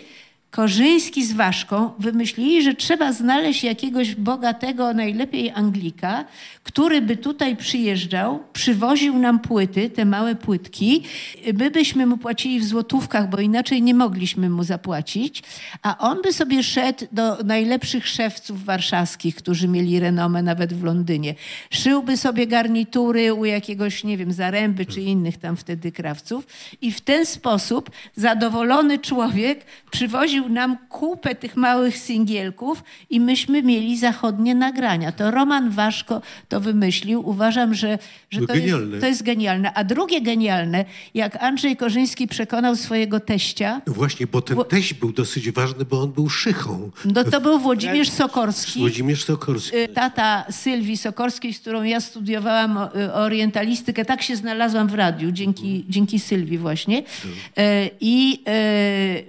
Korzyński z Waszką wymyślili, że trzeba znaleźć jakiegoś bogatego, najlepiej Anglika, który by tutaj przyjeżdżał, przywoził nam płyty, te małe płytki. My byśmy mu płacili w złotówkach, bo inaczej nie mogliśmy mu zapłacić, a on by sobie szedł do najlepszych szewców warszawskich, którzy mieli renomę nawet w Londynie. Szyłby sobie garnitury u jakiegoś, nie wiem, Zaręby czy innych tam wtedy krawców i w ten sposób zadowolony człowiek przywoził nam kupę tych małych singielków i myśmy mieli zachodnie nagrania. To Roman Waszko to wymyślił. Uważam, że, że to, jest, to jest genialne. A drugie genialne, jak Andrzej Korzyński przekonał swojego teścia... No właśnie, bo ten teść był dosyć ważny, bo on był szychą. No to był Włodzimierz Sokorski. Włodzimierz Sokorski. Tata Sylwii Sokorskiej, z którą ja studiowałam orientalistykę. Tak się znalazłam w radiu, dzięki, dzięki Sylwii właśnie. I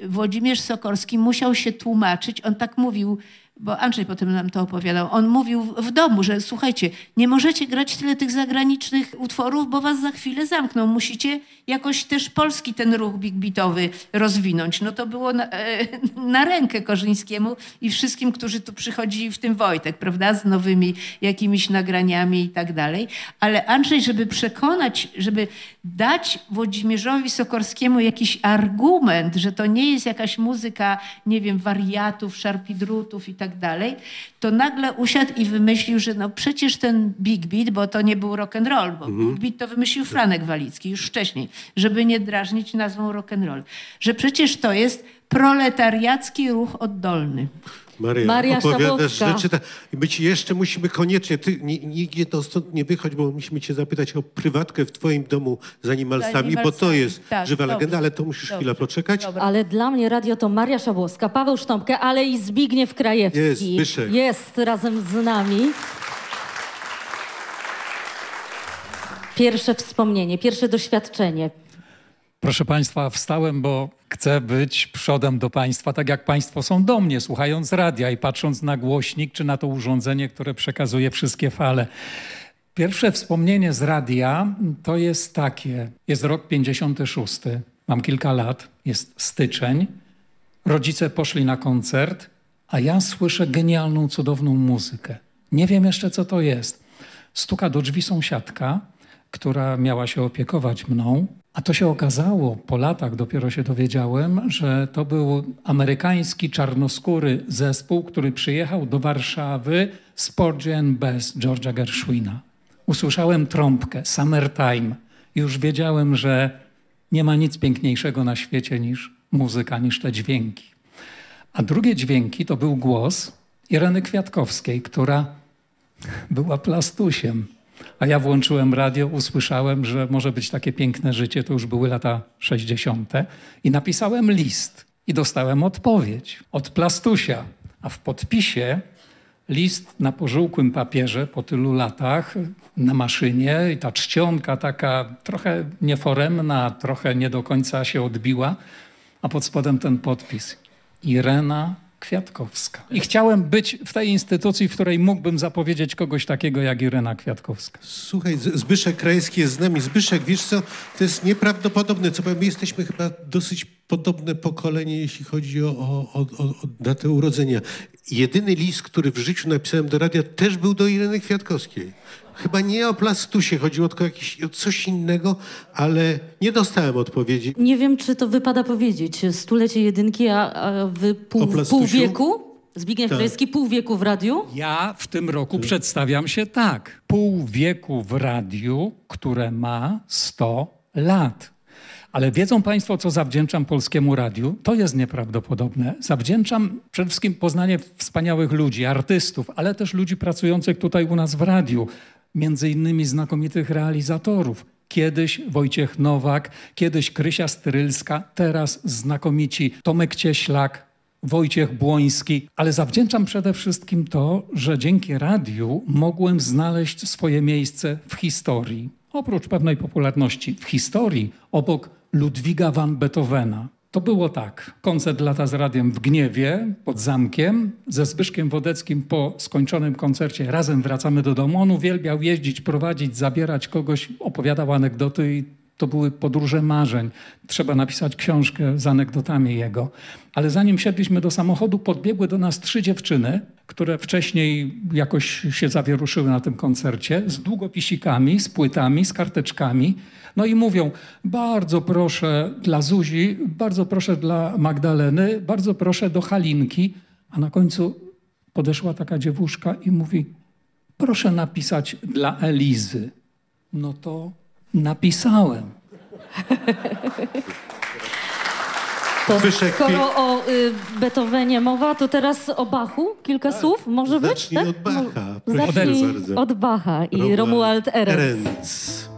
Włodzimierz Sokorski musiał się tłumaczyć. On tak mówił, bo Andrzej potem nam to opowiadał. On mówił w domu, że słuchajcie, nie możecie grać tyle tych zagranicznych utworów, bo was za chwilę zamkną. Musicie jakoś też polski ten ruch big beatowy rozwinąć. No to było na, *laughs* na rękę Korzyńskiemu i wszystkim, którzy tu przychodzili, w tym Wojtek, prawda, z nowymi jakimiś nagraniami i tak dalej. Ale Andrzej, żeby przekonać, żeby dać Włodzimierzowi Sokorskiemu jakiś argument, że to nie jest jakaś muzyka, nie wiem, wariatów, szarpidrutów i tak dalej, to nagle usiadł i wymyślił, że no przecież ten big beat, bo to nie był rock and roll, bo Mhm. big beat to wymyślił Franek Walicki już wcześniej, żeby nie drażnić nazwą rock and roll, że przecież to jest proletariacki ruch oddolny. Maria, Maria opowiadasz Szabowska. rzeczy. Tak, my ci jeszcze musimy koniecznie, ty ni- nigdzie to stąd nie wychodź, bo musimy cię zapytać o prywatkę w twoim domu z animalsami, bo to animalsami. jest Tak, żywa dobrze. legenda, ale to musisz chwilę poczekać. Ale dla mnie radio to Maria Szabłowska, Paweł Sztąpkę, ale i Zbigniew Krajewski. Jest, Zbyszek. Jest razem z nami. Pierwsze wspomnienie, pierwsze doświadczenie. Proszę Państwa, wstałem, bo chcę być przodem do Państwa, tak jak Państwo są do mnie, słuchając radia i patrząc na głośnik czy na to urządzenie, które przekazuje wszystkie fale. Pierwsze wspomnienie z radia to jest takie. Jest rok 56, mam kilka lat, jest styczeń. Rodzice poszli na koncert, a ja słyszę genialną, cudowną muzykę. Nie wiem jeszcze, co to jest. Stuka do drzwi sąsiadka, która miała się opiekować mną, a to się okazało, po latach dopiero się dowiedziałem, że to był amerykański czarnoskóry zespół, który przyjechał do Warszawy z Porgy and Bess George'a Gershwina. Usłyszałem trąbkę, Summertime. Już wiedziałem, że nie ma nic piękniejszego na świecie niż muzyka, niż te dźwięki. A drugie dźwięki to był głos Ireny Kwiatkowskiej, która była plastusiem. A ja włączyłem radio, usłyszałem, że może być takie piękne życie, to już były lata 60. I napisałem list i dostałem odpowiedź od plastusia. A w podpisie list na pożółkłym papierze po tylu latach na maszynie i ta czcionka taka trochę nieforemna, trochę nie do końca się odbiła, a pod spodem ten podpis. Irena Kwiatkowska. I chciałem być w tej instytucji, w której mógłbym zapowiedzieć kogoś takiego jak Irena Kwiatkowska. Słuchaj, Zbyszek Krajewski jest z nami. Zbyszek, wiesz co, to jest nieprawdopodobne, co powiem, my jesteśmy chyba dosyć podobne pokolenie, jeśli chodzi o, o, o o datę urodzenia. Jedyny list, który w życiu napisałem do radia, też był do Ireny Kwiatkowskiej. Chyba nie o plastusie chodziło, tylko jakieś, o coś innego, ale nie dostałem odpowiedzi. Nie wiem, czy to wypada powiedzieć. Stulecie jedynki, a, a wy pół, plastusiu? pół wieku? Zbigniew Tak. Krajewski, pół wieku w radiu? Ja w tym roku przedstawiam się tak. Pół wieku w radiu, które ma 100 lat. Ale wiedzą Państwo, co zawdzięczam Polskiemu Radiu? To jest nieprawdopodobne. Zawdzięczam przede wszystkim poznanie wspaniałych ludzi, artystów, ale też ludzi pracujących tutaj u nas w radiu, między innymi znakomitych realizatorów. Kiedyś Wojciech Nowak, kiedyś Krysia Strylska, teraz znakomici Tomek Cieślak, Wojciech Błoński, ale zawdzięczam przede wszystkim to, że dzięki radiu mogłem znaleźć swoje miejsce w historii. Oprócz pewnej popularności w historii, obok Ludwiga van Beethovena. To było tak. Koncert lata z radiem w Gniewie pod zamkiem. Ze Zbyszkiem Wodeckim po skończonym koncercie razem wracamy do domu. On uwielbiał jeździć, prowadzić, zabierać kogoś, opowiadał anegdoty i to były podróże marzeń. Trzeba napisać książkę z anegdotami jego. Ale zanim siedliśmy do samochodu, podbiegły do nas trzy dziewczyny, które wcześniej jakoś się zawieruszyły na tym koncercie, z długopisikami, z płytami, z karteczkami. No i mówią, bardzo proszę dla Zuzi, bardzo proszę dla Magdaleny, bardzo proszę do Halinki. A na końcu podeszła taka dziewuszka i mówi, proszę napisać dla Elizy. No to napisałem. To Zbyszek, skoro o y, Beethovenie mowa, to teraz o Bachu kilka słów może być? Zacznij tak? od Bacha. Zacznij od Bacha i Romuald Erenc.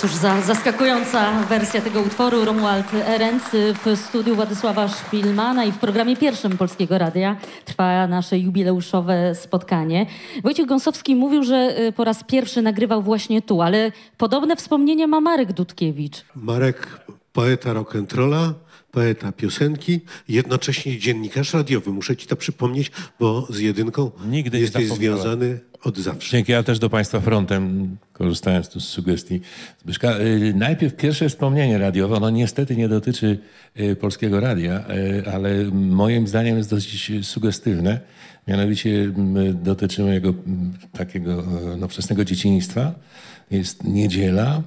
Cóż za zaskakująca wersja tego utworu. Romuald Erenc w studiu Władysława Szpilmana i w programie pierwszym Polskiego Radia trwa nasze jubileuszowe spotkanie. Wojciech Gąsowski mówił, że y, po raz pierwszy nagrywał właśnie tu, ale podobne wspomnienie ma Marek Dudkiewicz. Marek, poeta rock'n'rolla, poeta piosenki, jednocześnie dziennikarz radiowy. Muszę ci to przypomnieć, bo z jedynką Nigdy jesteś zapomniałem. związany od zawsze. Dzięki, ja też do Państwa frontem, korzystając tu z sugestii Zbyszka. Y, Najpierw pierwsze wspomnienie radiowe, ono niestety nie dotyczy y, Polskiego Radia, y, ale moim zdaniem jest dosyć sugestywne. Mianowicie dotyczy mojego m, takiego e, no, wczesnego dzieciństwa. Jest niedziela,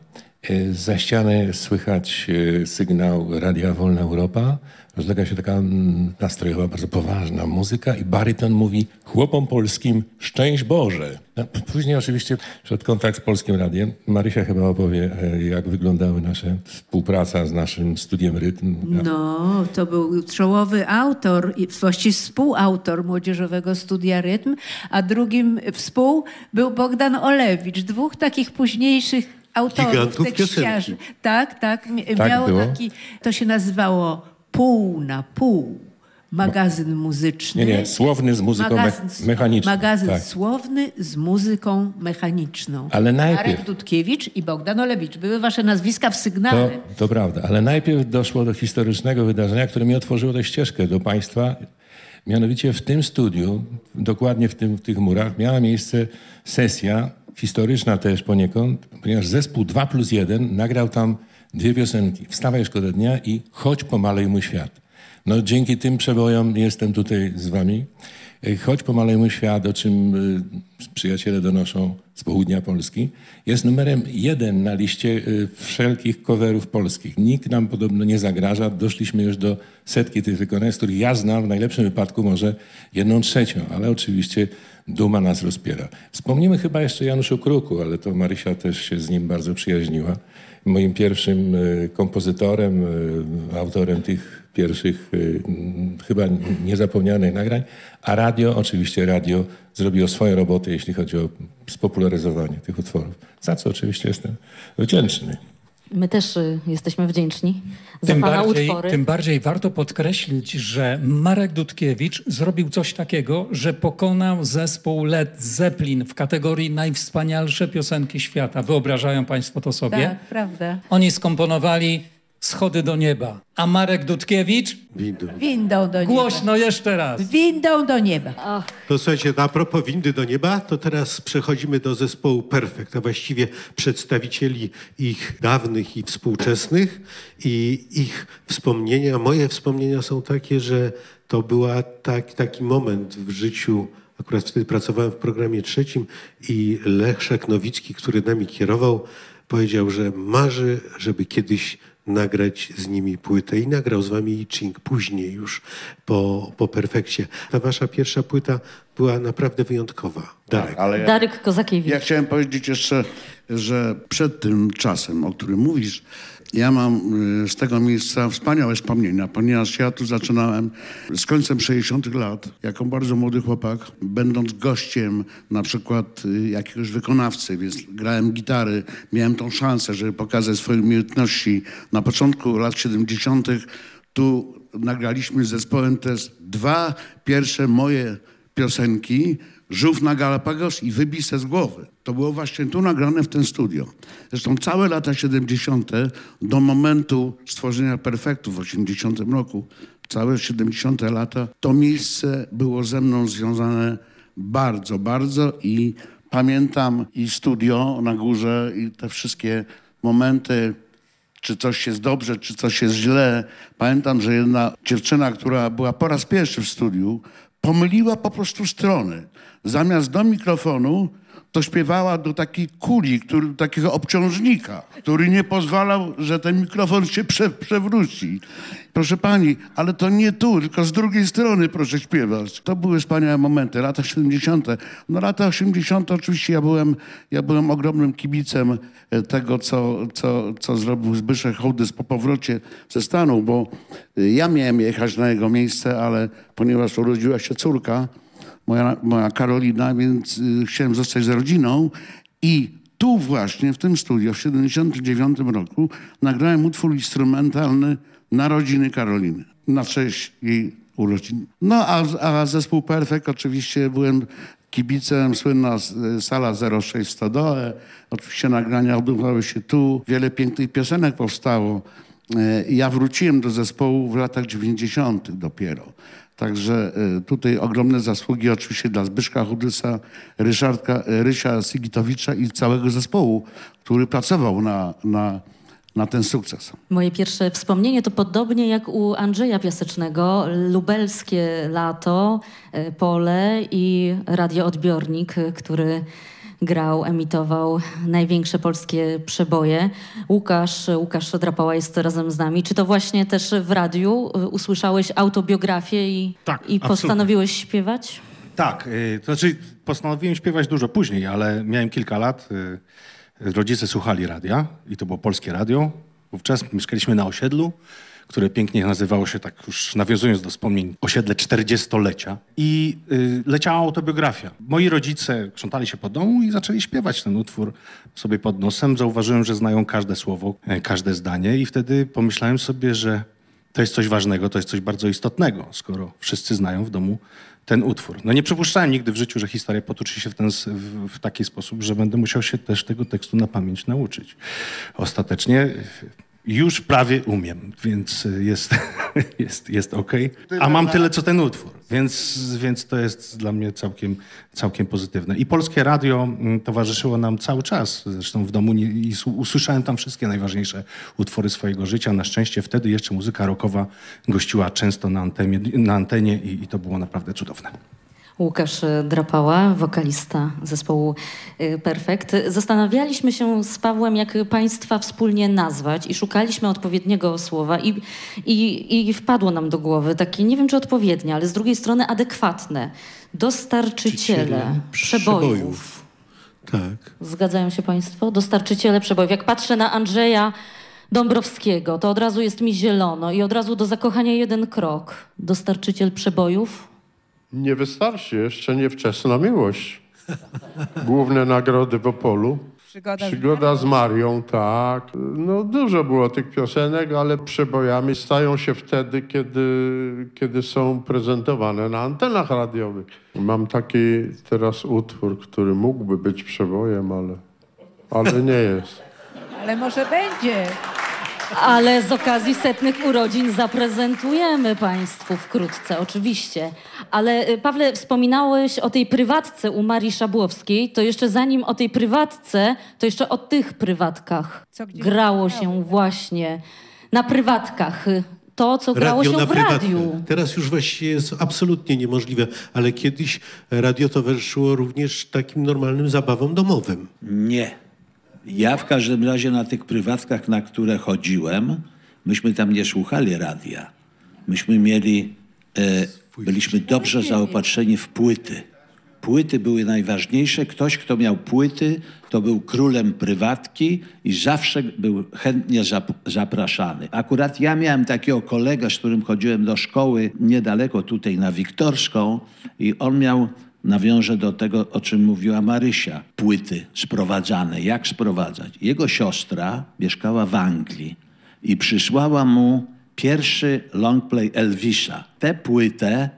za ściany słychać y, sygnał Radia Wolna Europa. Rozlega się taka mm, nastrojowa, bardzo poważna muzyka i baryton mówi chłopom polskim szczęść Boże. No, później oczywiście przed kontakt z Polskim Radiem Marysia chyba opowie, e, jak wyglądały nasze współpraca z naszym studiem Rytm. No, to był czołowy autor, właściwie współautor Młodzieżowego Studia Rytm, a drugim współ był Bogdan Olewicz. Dwóch takich późniejszych autorów, tekściarzy. Tak, tak. Tak Miało było. taki, to się nazywało Pół na Pół. Magazyn muzyczny. Nie, nie, słowny z muzyką Magazyn, me- mechaniczną. Magazyn tak. słowny z muzyką mechaniczną. Ale najpierw- Marek Dudkiewicz i Bogdan Olewicz. Były wasze nazwiska w To, sygnale. to prawda, ale najpierw doszło do historycznego wydarzenia, które mi otworzyło tę ścieżkę do Państwa. Mianowicie w tym studiu, dokładnie w, tym, w tych murach, miała miejsce sesja, historyczna też poniekąd, ponieważ zespół 2 plus 1 nagrał tam dwie piosenki. Wstawaj szkoda dnia i Chodź pomalej mój świat. No dzięki tym przebojom jestem tutaj z Wami. E, Chodź pomalej mój świat, o czym y, przyjaciele donoszą z południa Polski, jest numerem jeden na liście y, wszelkich coverów polskich. Nikt nam podobno nie zagraża. Doszliśmy już do setki tych wykonań, z których ja znam w najlepszym wypadku może jedną trzecią, ale oczywiście duma nas rozpiera. Wspomnimy chyba jeszcze Januszu Kruku, ale to Marysia też się z nim bardzo przyjaźniła. Moim pierwszym y, kompozytorem, y, autorem tych pierwszych mm, chyba niezapomnianych nagrań, a radio, oczywiście radio zrobiło swoją robotę, jeśli chodzi o spopularyzowanie tych utworów, za co oczywiście jestem wdzięczny. My też y, jesteśmy wdzięczni za Tym Pana bardziej, utwory. tym bardziej warto podkreślić, że Marek Dudkiewicz zrobił coś takiego, że pokonał zespół Led Zeppelin w kategorii najwspanialsze piosenki świata. Wyobrażają Państwo to sobie? Tak, prawda. Oni skomponowali Schody do nieba, a Marek Dudkiewicz Windą do nieba. głośno jeszcze raz. Windą do nieba. To słuchajcie, a propos windy do nieba, to teraz przechodzimy do zespołu Perfekt, a właściwie przedstawicieli ich dawnych i współczesnych i ich wspomnienia. Moje wspomnienia są takie, że to była tak, taki moment w życiu, akurat wtedy pracowałem w programie trzecim i Leszek Nowicki, który nami kierował, powiedział, że marzy, żeby kiedyś nagrać z nimi płytę i nagrał z wami i Ching później już po, po perfekcie. Ta wasza pierwsza płyta była naprawdę wyjątkowa. Darek. Ale ja, Darek Kozakiewicz. ja chciałem powiedzieć jeszcze, że przed tym czasem, o którym mówisz, ja mam y, z tego miejsca wspaniałe wspomnienia, ponieważ ja tu zaczynałem z końcem 60 lat, jako bardzo młody chłopak, będąc gościem na przykład y, jakiegoś wykonawcy, więc grałem gitary, miałem tą szansę, żeby pokazać swoje umiejętności. Na początku lat 70. tu nagraliśmy z zespołem też dwa pierwsze moje piosenki, Żółw na Galapagos i Wybij z głowy. To było właśnie tu nagrane w tym studio. Zresztą całe lata 70. do momentu stworzenia Perfektu w 80 roku, całe 70 lata, to miejsce było ze mną związane bardzo, bardzo i pamiętam i studio na górze i te wszystkie momenty czy coś jest dobrze, czy coś jest źle. Pamiętam, że jedna dziewczyna, która była po raz pierwszy w studiu, pomyliła po prostu strony. Zamiast do mikrofonu, to śpiewała do takiej kuli, który, takiego obciążnika, który nie pozwalał, że ten mikrofon się prze, przewróci. Proszę pani, ale to nie tu, tylko z drugiej strony proszę śpiewać. To były wspaniałe momenty, lata 70. No lata 80. oczywiście ja byłem, ja byłem ogromnym kibicem e, tego, co, co, co zrobił Zbyszek Hołdys po powrocie ze Stanów, bo e, ja miałem jechać na jego miejsce, ale ponieważ urodziła się córka, moja, moja Karolina, więc y, chciałem zostać z rodziną i tu właśnie, w tym studio w 79 roku nagrałem utwór instrumentalny Narodziny Karoliny na cześć jej urodzin. No a, a zespół Perfekt oczywiście byłem kibicem, słynna s- sala 06 w Stodole. Oczywiście nagrania odbywały się tu. Wiele pięknych piosenek powstało. E, Ja wróciłem do zespołu w latach 90. dopiero. Także e, tutaj ogromne zasługi oczywiście dla Zbyszka Chudysa, Ryszardka, e, Rysia Sigitowicza i całego zespołu, który pracował na, na, na ten sukces. Moje pierwsze wspomnienie to podobnie jak u Andrzeja Piasecznego, lubelskie lato, e, pole i radioodbiornik, który grał, emitował największe polskie przeboje. Łukasz, Łukasz Drapała jest razem z nami. Czy to właśnie też w radiu e, usłyszałeś autobiografię i, Tak, i postanowiłeś śpiewać? Tak, y, to znaczy postanowiłem śpiewać dużo później, ale miałem kilka lat. y, Rodzice słuchali radia i to było polskie radio. Wówczas mieszkaliśmy na osiedlu, które pięknie nazywało się, tak już nawiązując do wspomnień, osiedle 40-lecia. I y, leciała autobiografia. Moi rodzice krzątali się po domu i zaczęli śpiewać ten utwór sobie pod nosem. Zauważyłem, że znają każde słowo, e, każde zdanie i wtedy pomyślałem sobie, że to jest coś ważnego, to jest coś bardzo istotnego, skoro wszyscy znają w domu ten utwór. No nie przypuszczałem nigdy w życiu, że historia potoczy się w, ten, w, w taki sposób, że będę musiał się też tego tekstu na pamięć nauczyć. Ostatecznie już prawie umiem, więc y, jest, *laughs* jest, jest okej. A mam tyle, co ten utwór, więc, więc to jest dla mnie całkiem, całkiem pozytywne. I Polskie Radio mm, towarzyszyło nam cały czas, zresztą w domu nie, i usłyszałem tam wszystkie najważniejsze utwory swojego życia. Na szczęście wtedy jeszcze muzyka rockowa gościła często na antenie, na antenie i, i to było naprawdę cudowne. Łukasz e, Drapała, wokalista zespołu e, Perfekt. Zastanawialiśmy się z Pawłem, jak państwa wspólnie nazwać i szukaliśmy odpowiedniego słowa i, i, i wpadło nam do głowy takie, nie wiem czy odpowiednie, ale z drugiej strony adekwatne. Dostarczyciele przebojów. Tak. Zgadzają się państwo? Dostarczyciele przebojów. Jak patrzę na Andrzeja Dąbrowskiego, to od razu jest mi zielono i od razu do zakochania jeden krok. Dostarczyciel przebojów? Nie wystarczy, jeszcze niewczesna miłość. Główne nagrody w Opolu. Przygoda z Przygoda z Marią, tak. No dużo było tych piosenek, ale przebojami stają się wtedy, kiedy, kiedy są prezentowane na antenach radiowych. Mam taki teraz utwór, który mógłby być przebojem, ale, ale nie jest. Ale może będzie. Ale z okazji setnych urodzin zaprezentujemy Państwu wkrótce, oczywiście. Ale y, Pawle, wspominałeś o tej prywatce u Marii Szabłowskiej. To jeszcze zanim o tej prywatce, to jeszcze o tych prywatkach Co gdzie grało się właśnie na prywatkach. To, co grało się na w radiu. Teraz już właściwie jest absolutnie niemożliwe, ale kiedyś radio towarzyszyło również takim normalnym zabawom domowym. Nie. Ja w każdym razie na tych prywatkach, na które chodziłem, myśmy tam nie słuchali radia. Myśmy mieli, e, byliśmy dobrze zaopatrzeni w płyty. Płyty były najważniejsze. Ktoś, kto miał płyty, to był królem prywatki i zawsze był chętnie zap zapraszany. Akurat ja miałem takiego kolegę, z którym chodziłem do szkoły niedaleko tutaj na Wiktorską i on miał nawiążę do tego, o czym mówiła Marysia. Płyty sprowadzane. Jak sprowadzać? Jego siostra mieszkała w Anglii i przysłała mu pierwszy longplay Elvisa. Tę płytę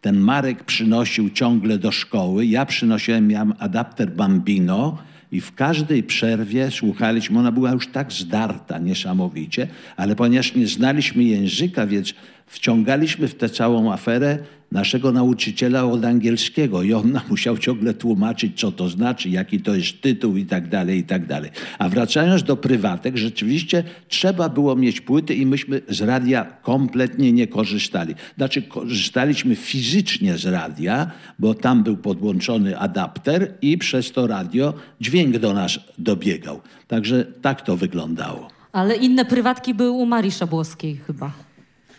ten Marek przynosił ciągle do szkoły. Ja przynosiłem, miałem adapter Bambino i w każdej przerwie słuchaliśmy. Ona była już tak zdarta niesamowicie, ale ponieważ nie znaliśmy języka, więc wciągaliśmy w tę całą aferę naszego nauczyciela od angielskiego i on nam musiał ciągle tłumaczyć, co to znaczy, jaki to jest tytuł i tak dalej, i tak dalej. A wracając do prywatek, rzeczywiście trzeba było mieć płyty i myśmy z radia kompletnie nie korzystali. Znaczy korzystaliśmy fizycznie z radia, bo tam był podłączony adapter i przez to radio dźwięk do nas dobiegał. Także tak to wyglądało. Ale inne prywatki były u Marii Szabłowskiej chyba.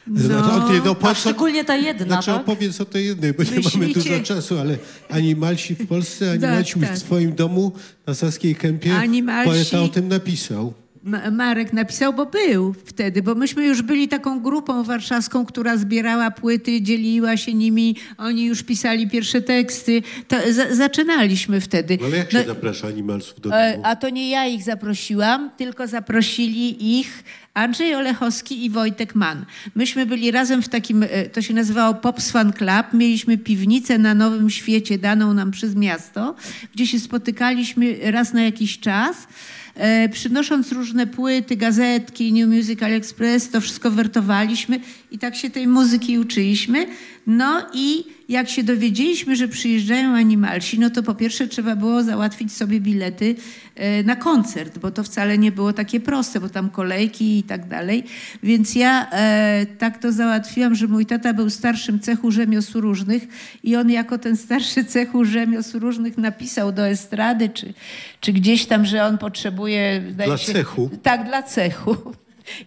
No, nie, no, po co- szczególnie ta jedna, Znaczy tak? opowiedz o tej jednej, bo nie mamy dużo czasu, ale ani Malsi w Polsce, ani Tak, Maciuś tak. w swoim domu na Saskiej Kępie Ani Malsi- poeta o tym napisał. Ma- Marek napisał, bo był wtedy, bo myśmy już byli taką grupą warszawską, która zbierała płyty, dzieliła się nimi, oni już pisali pierwsze teksty. To, za, zaczynaliśmy wtedy. Ale jak się zaprasza animalsów do E, domu? A to nie ja ich zaprosiłam, tylko zaprosili ich Andrzej Olechowski i Wojtek Mann. Myśmy byli razem w takim, e, to się nazywało Pops Fan Club. Mieliśmy piwnicę na Nowym Świecie daną nam przez miasto, gdzie się spotykaliśmy raz na jakiś czas. E, przynosząc różne płyty, gazetki, New Musical Express, to wszystko wertowaliśmy i tak się tej muzyki uczyliśmy. No i jak się dowiedzieliśmy, że przyjeżdżają animalsi, no to po pierwsze trzeba było załatwić sobie bilety e, na koncert, bo to wcale nie było takie proste, bo tam kolejki i tak dalej. Więc ja e, tak to załatwiłam, że mój tata był starszym cechu rzemiosł różnych i on jako ten starszy cechu rzemiosł różnych napisał do estrady, czy, czy gdzieś tam, że on potrzebuje... Dla się- cechu? Tak, dla cechu.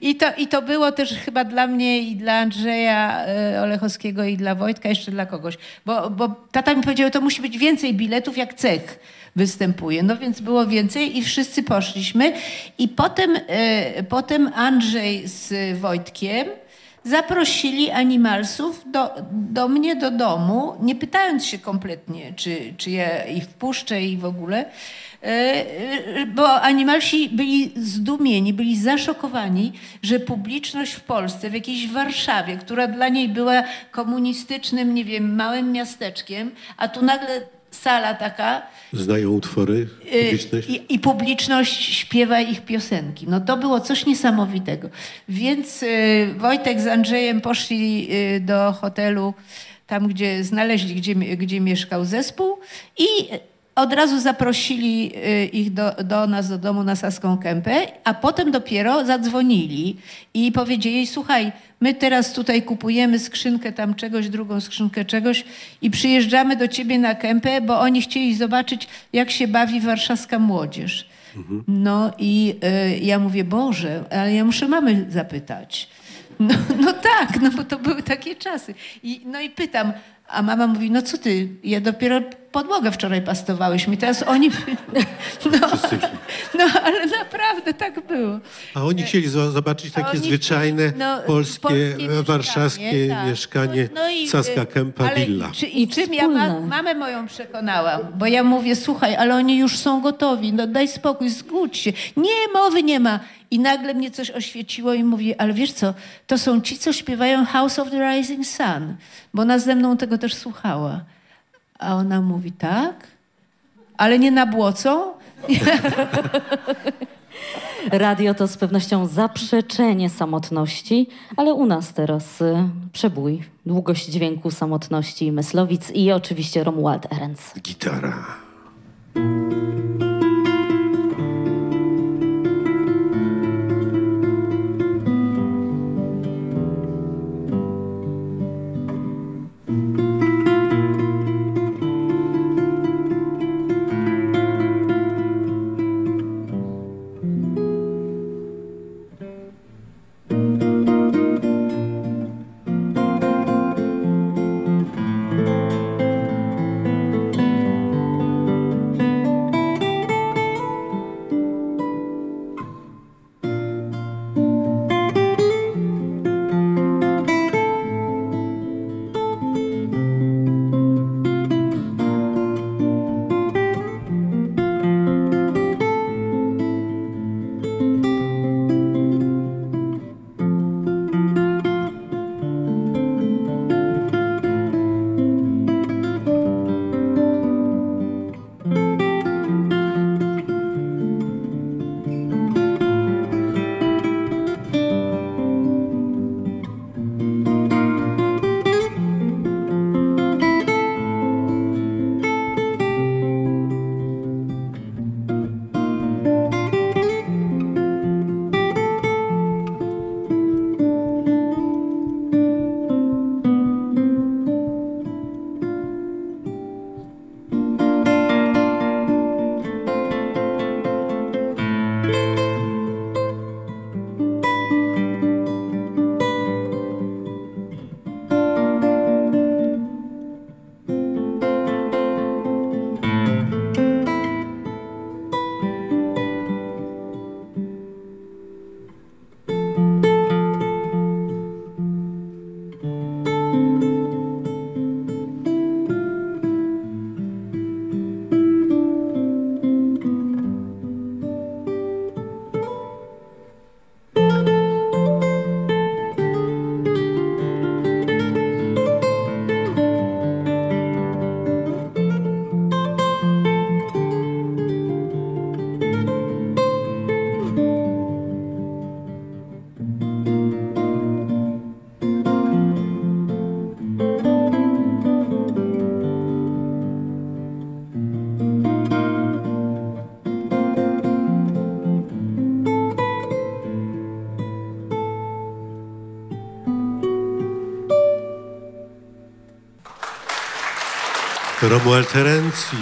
I to, I to było też chyba dla mnie i dla Andrzeja e, Olechowskiego i dla Wojtka, jeszcze dla kogoś. Bo, bo tata mi powiedział, to musi być więcej biletów, jak cech występuje. No więc było więcej i wszyscy poszliśmy. I potem, e, potem Andrzej z Wojtkiem zaprosili animalsów do, do mnie do domu, nie pytając się kompletnie, czy, czy ja ich wpuszczę i w ogóle. E, e, Bo animalsi byli zdumieni, byli zaszokowani, że publiczność w Polsce, w jakiejś Warszawie, która dla niej była komunistycznym, nie wiem, małym miasteczkiem, a tu nagle sala taka, Znają utwory Y, publiczność? I, I publiczność śpiewa ich piosenki. No to było coś niesamowitego. Więc Wojtek z Andrzejem poszli do hotelu, tam gdzie znaleźli, gdzie, gdzie mieszkał zespół i od razu zaprosili y, ich do, do nas, do domu na Saską Kępę, a potem dopiero zadzwonili i powiedzieli, słuchaj, my teraz tutaj kupujemy skrzynkę tam czegoś, drugą skrzynkę czegoś i przyjeżdżamy do ciebie na Kępę, bo oni chcieli zobaczyć, jak się bawi warszawska młodzież. No i y, ja mówię, Boże, ale ja muszę mamy zapytać. *laughs* No, no tak, no bo to były takie czasy. I, no i pytam, a mama mówi, no co ty, ja dopiero podłogę wczoraj pastowałeś mi, teraz oni... *laughs* No, no ale naprawdę tak było. A oni chcieli zo- zobaczyć takie Oni zwyczajne, no, polskie, polskie warszawskie mieszkanie, tak. mieszkanie, No i, Saska y, Kępa ale Villa. Czy, I czym ja ma, mamę moją przekonałam? Bo ja mówię, słuchaj, ale oni już są gotowi, no daj spokój, zgódź się. Nie, mowy nie ma. I nagle mnie coś oświeciło i mówi, ale wiesz co, to są ci, co śpiewają House of the Rising Sun, bo ona ze mną tego też słuchała. A ona mówi, tak? Ale nie nabłocą? *laughs* Radio to z pewnością zaprzeczenie samotności, ale u nas teraz y, przebój, długość dźwięku samotności Myslowic i oczywiście Romuald Erenc. Gitara. Romuald Terenci.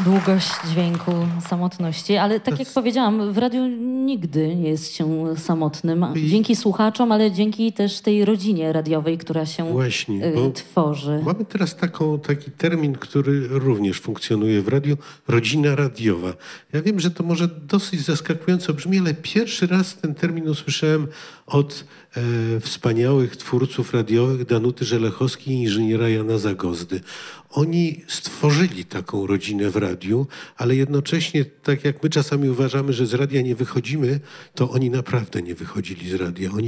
Długość dźwięku samotności, ale tak jak powiedziałam, w radiu nigdy nie jest się samotnym. Dzięki słuchaczom, ale dzięki też tej rodzinie radiowej, która się Właśnie, y, tworzy. Mamy teraz taką, taki termin, który również funkcjonuje w radiu, rodzina radiowa. Ja wiem, że to może dosyć zaskakująco brzmi, ale pierwszy raz ten termin usłyszałem od wspaniałych twórców radiowych Danuty Żelechowskiej i inżyniera Jana Zagozdy. Oni stworzyli taką rodzinę w radiu, ale jednocześnie, tak jak my czasami uważamy, że z radia nie wychodzimy, to oni naprawdę nie wychodzili z radia. Oni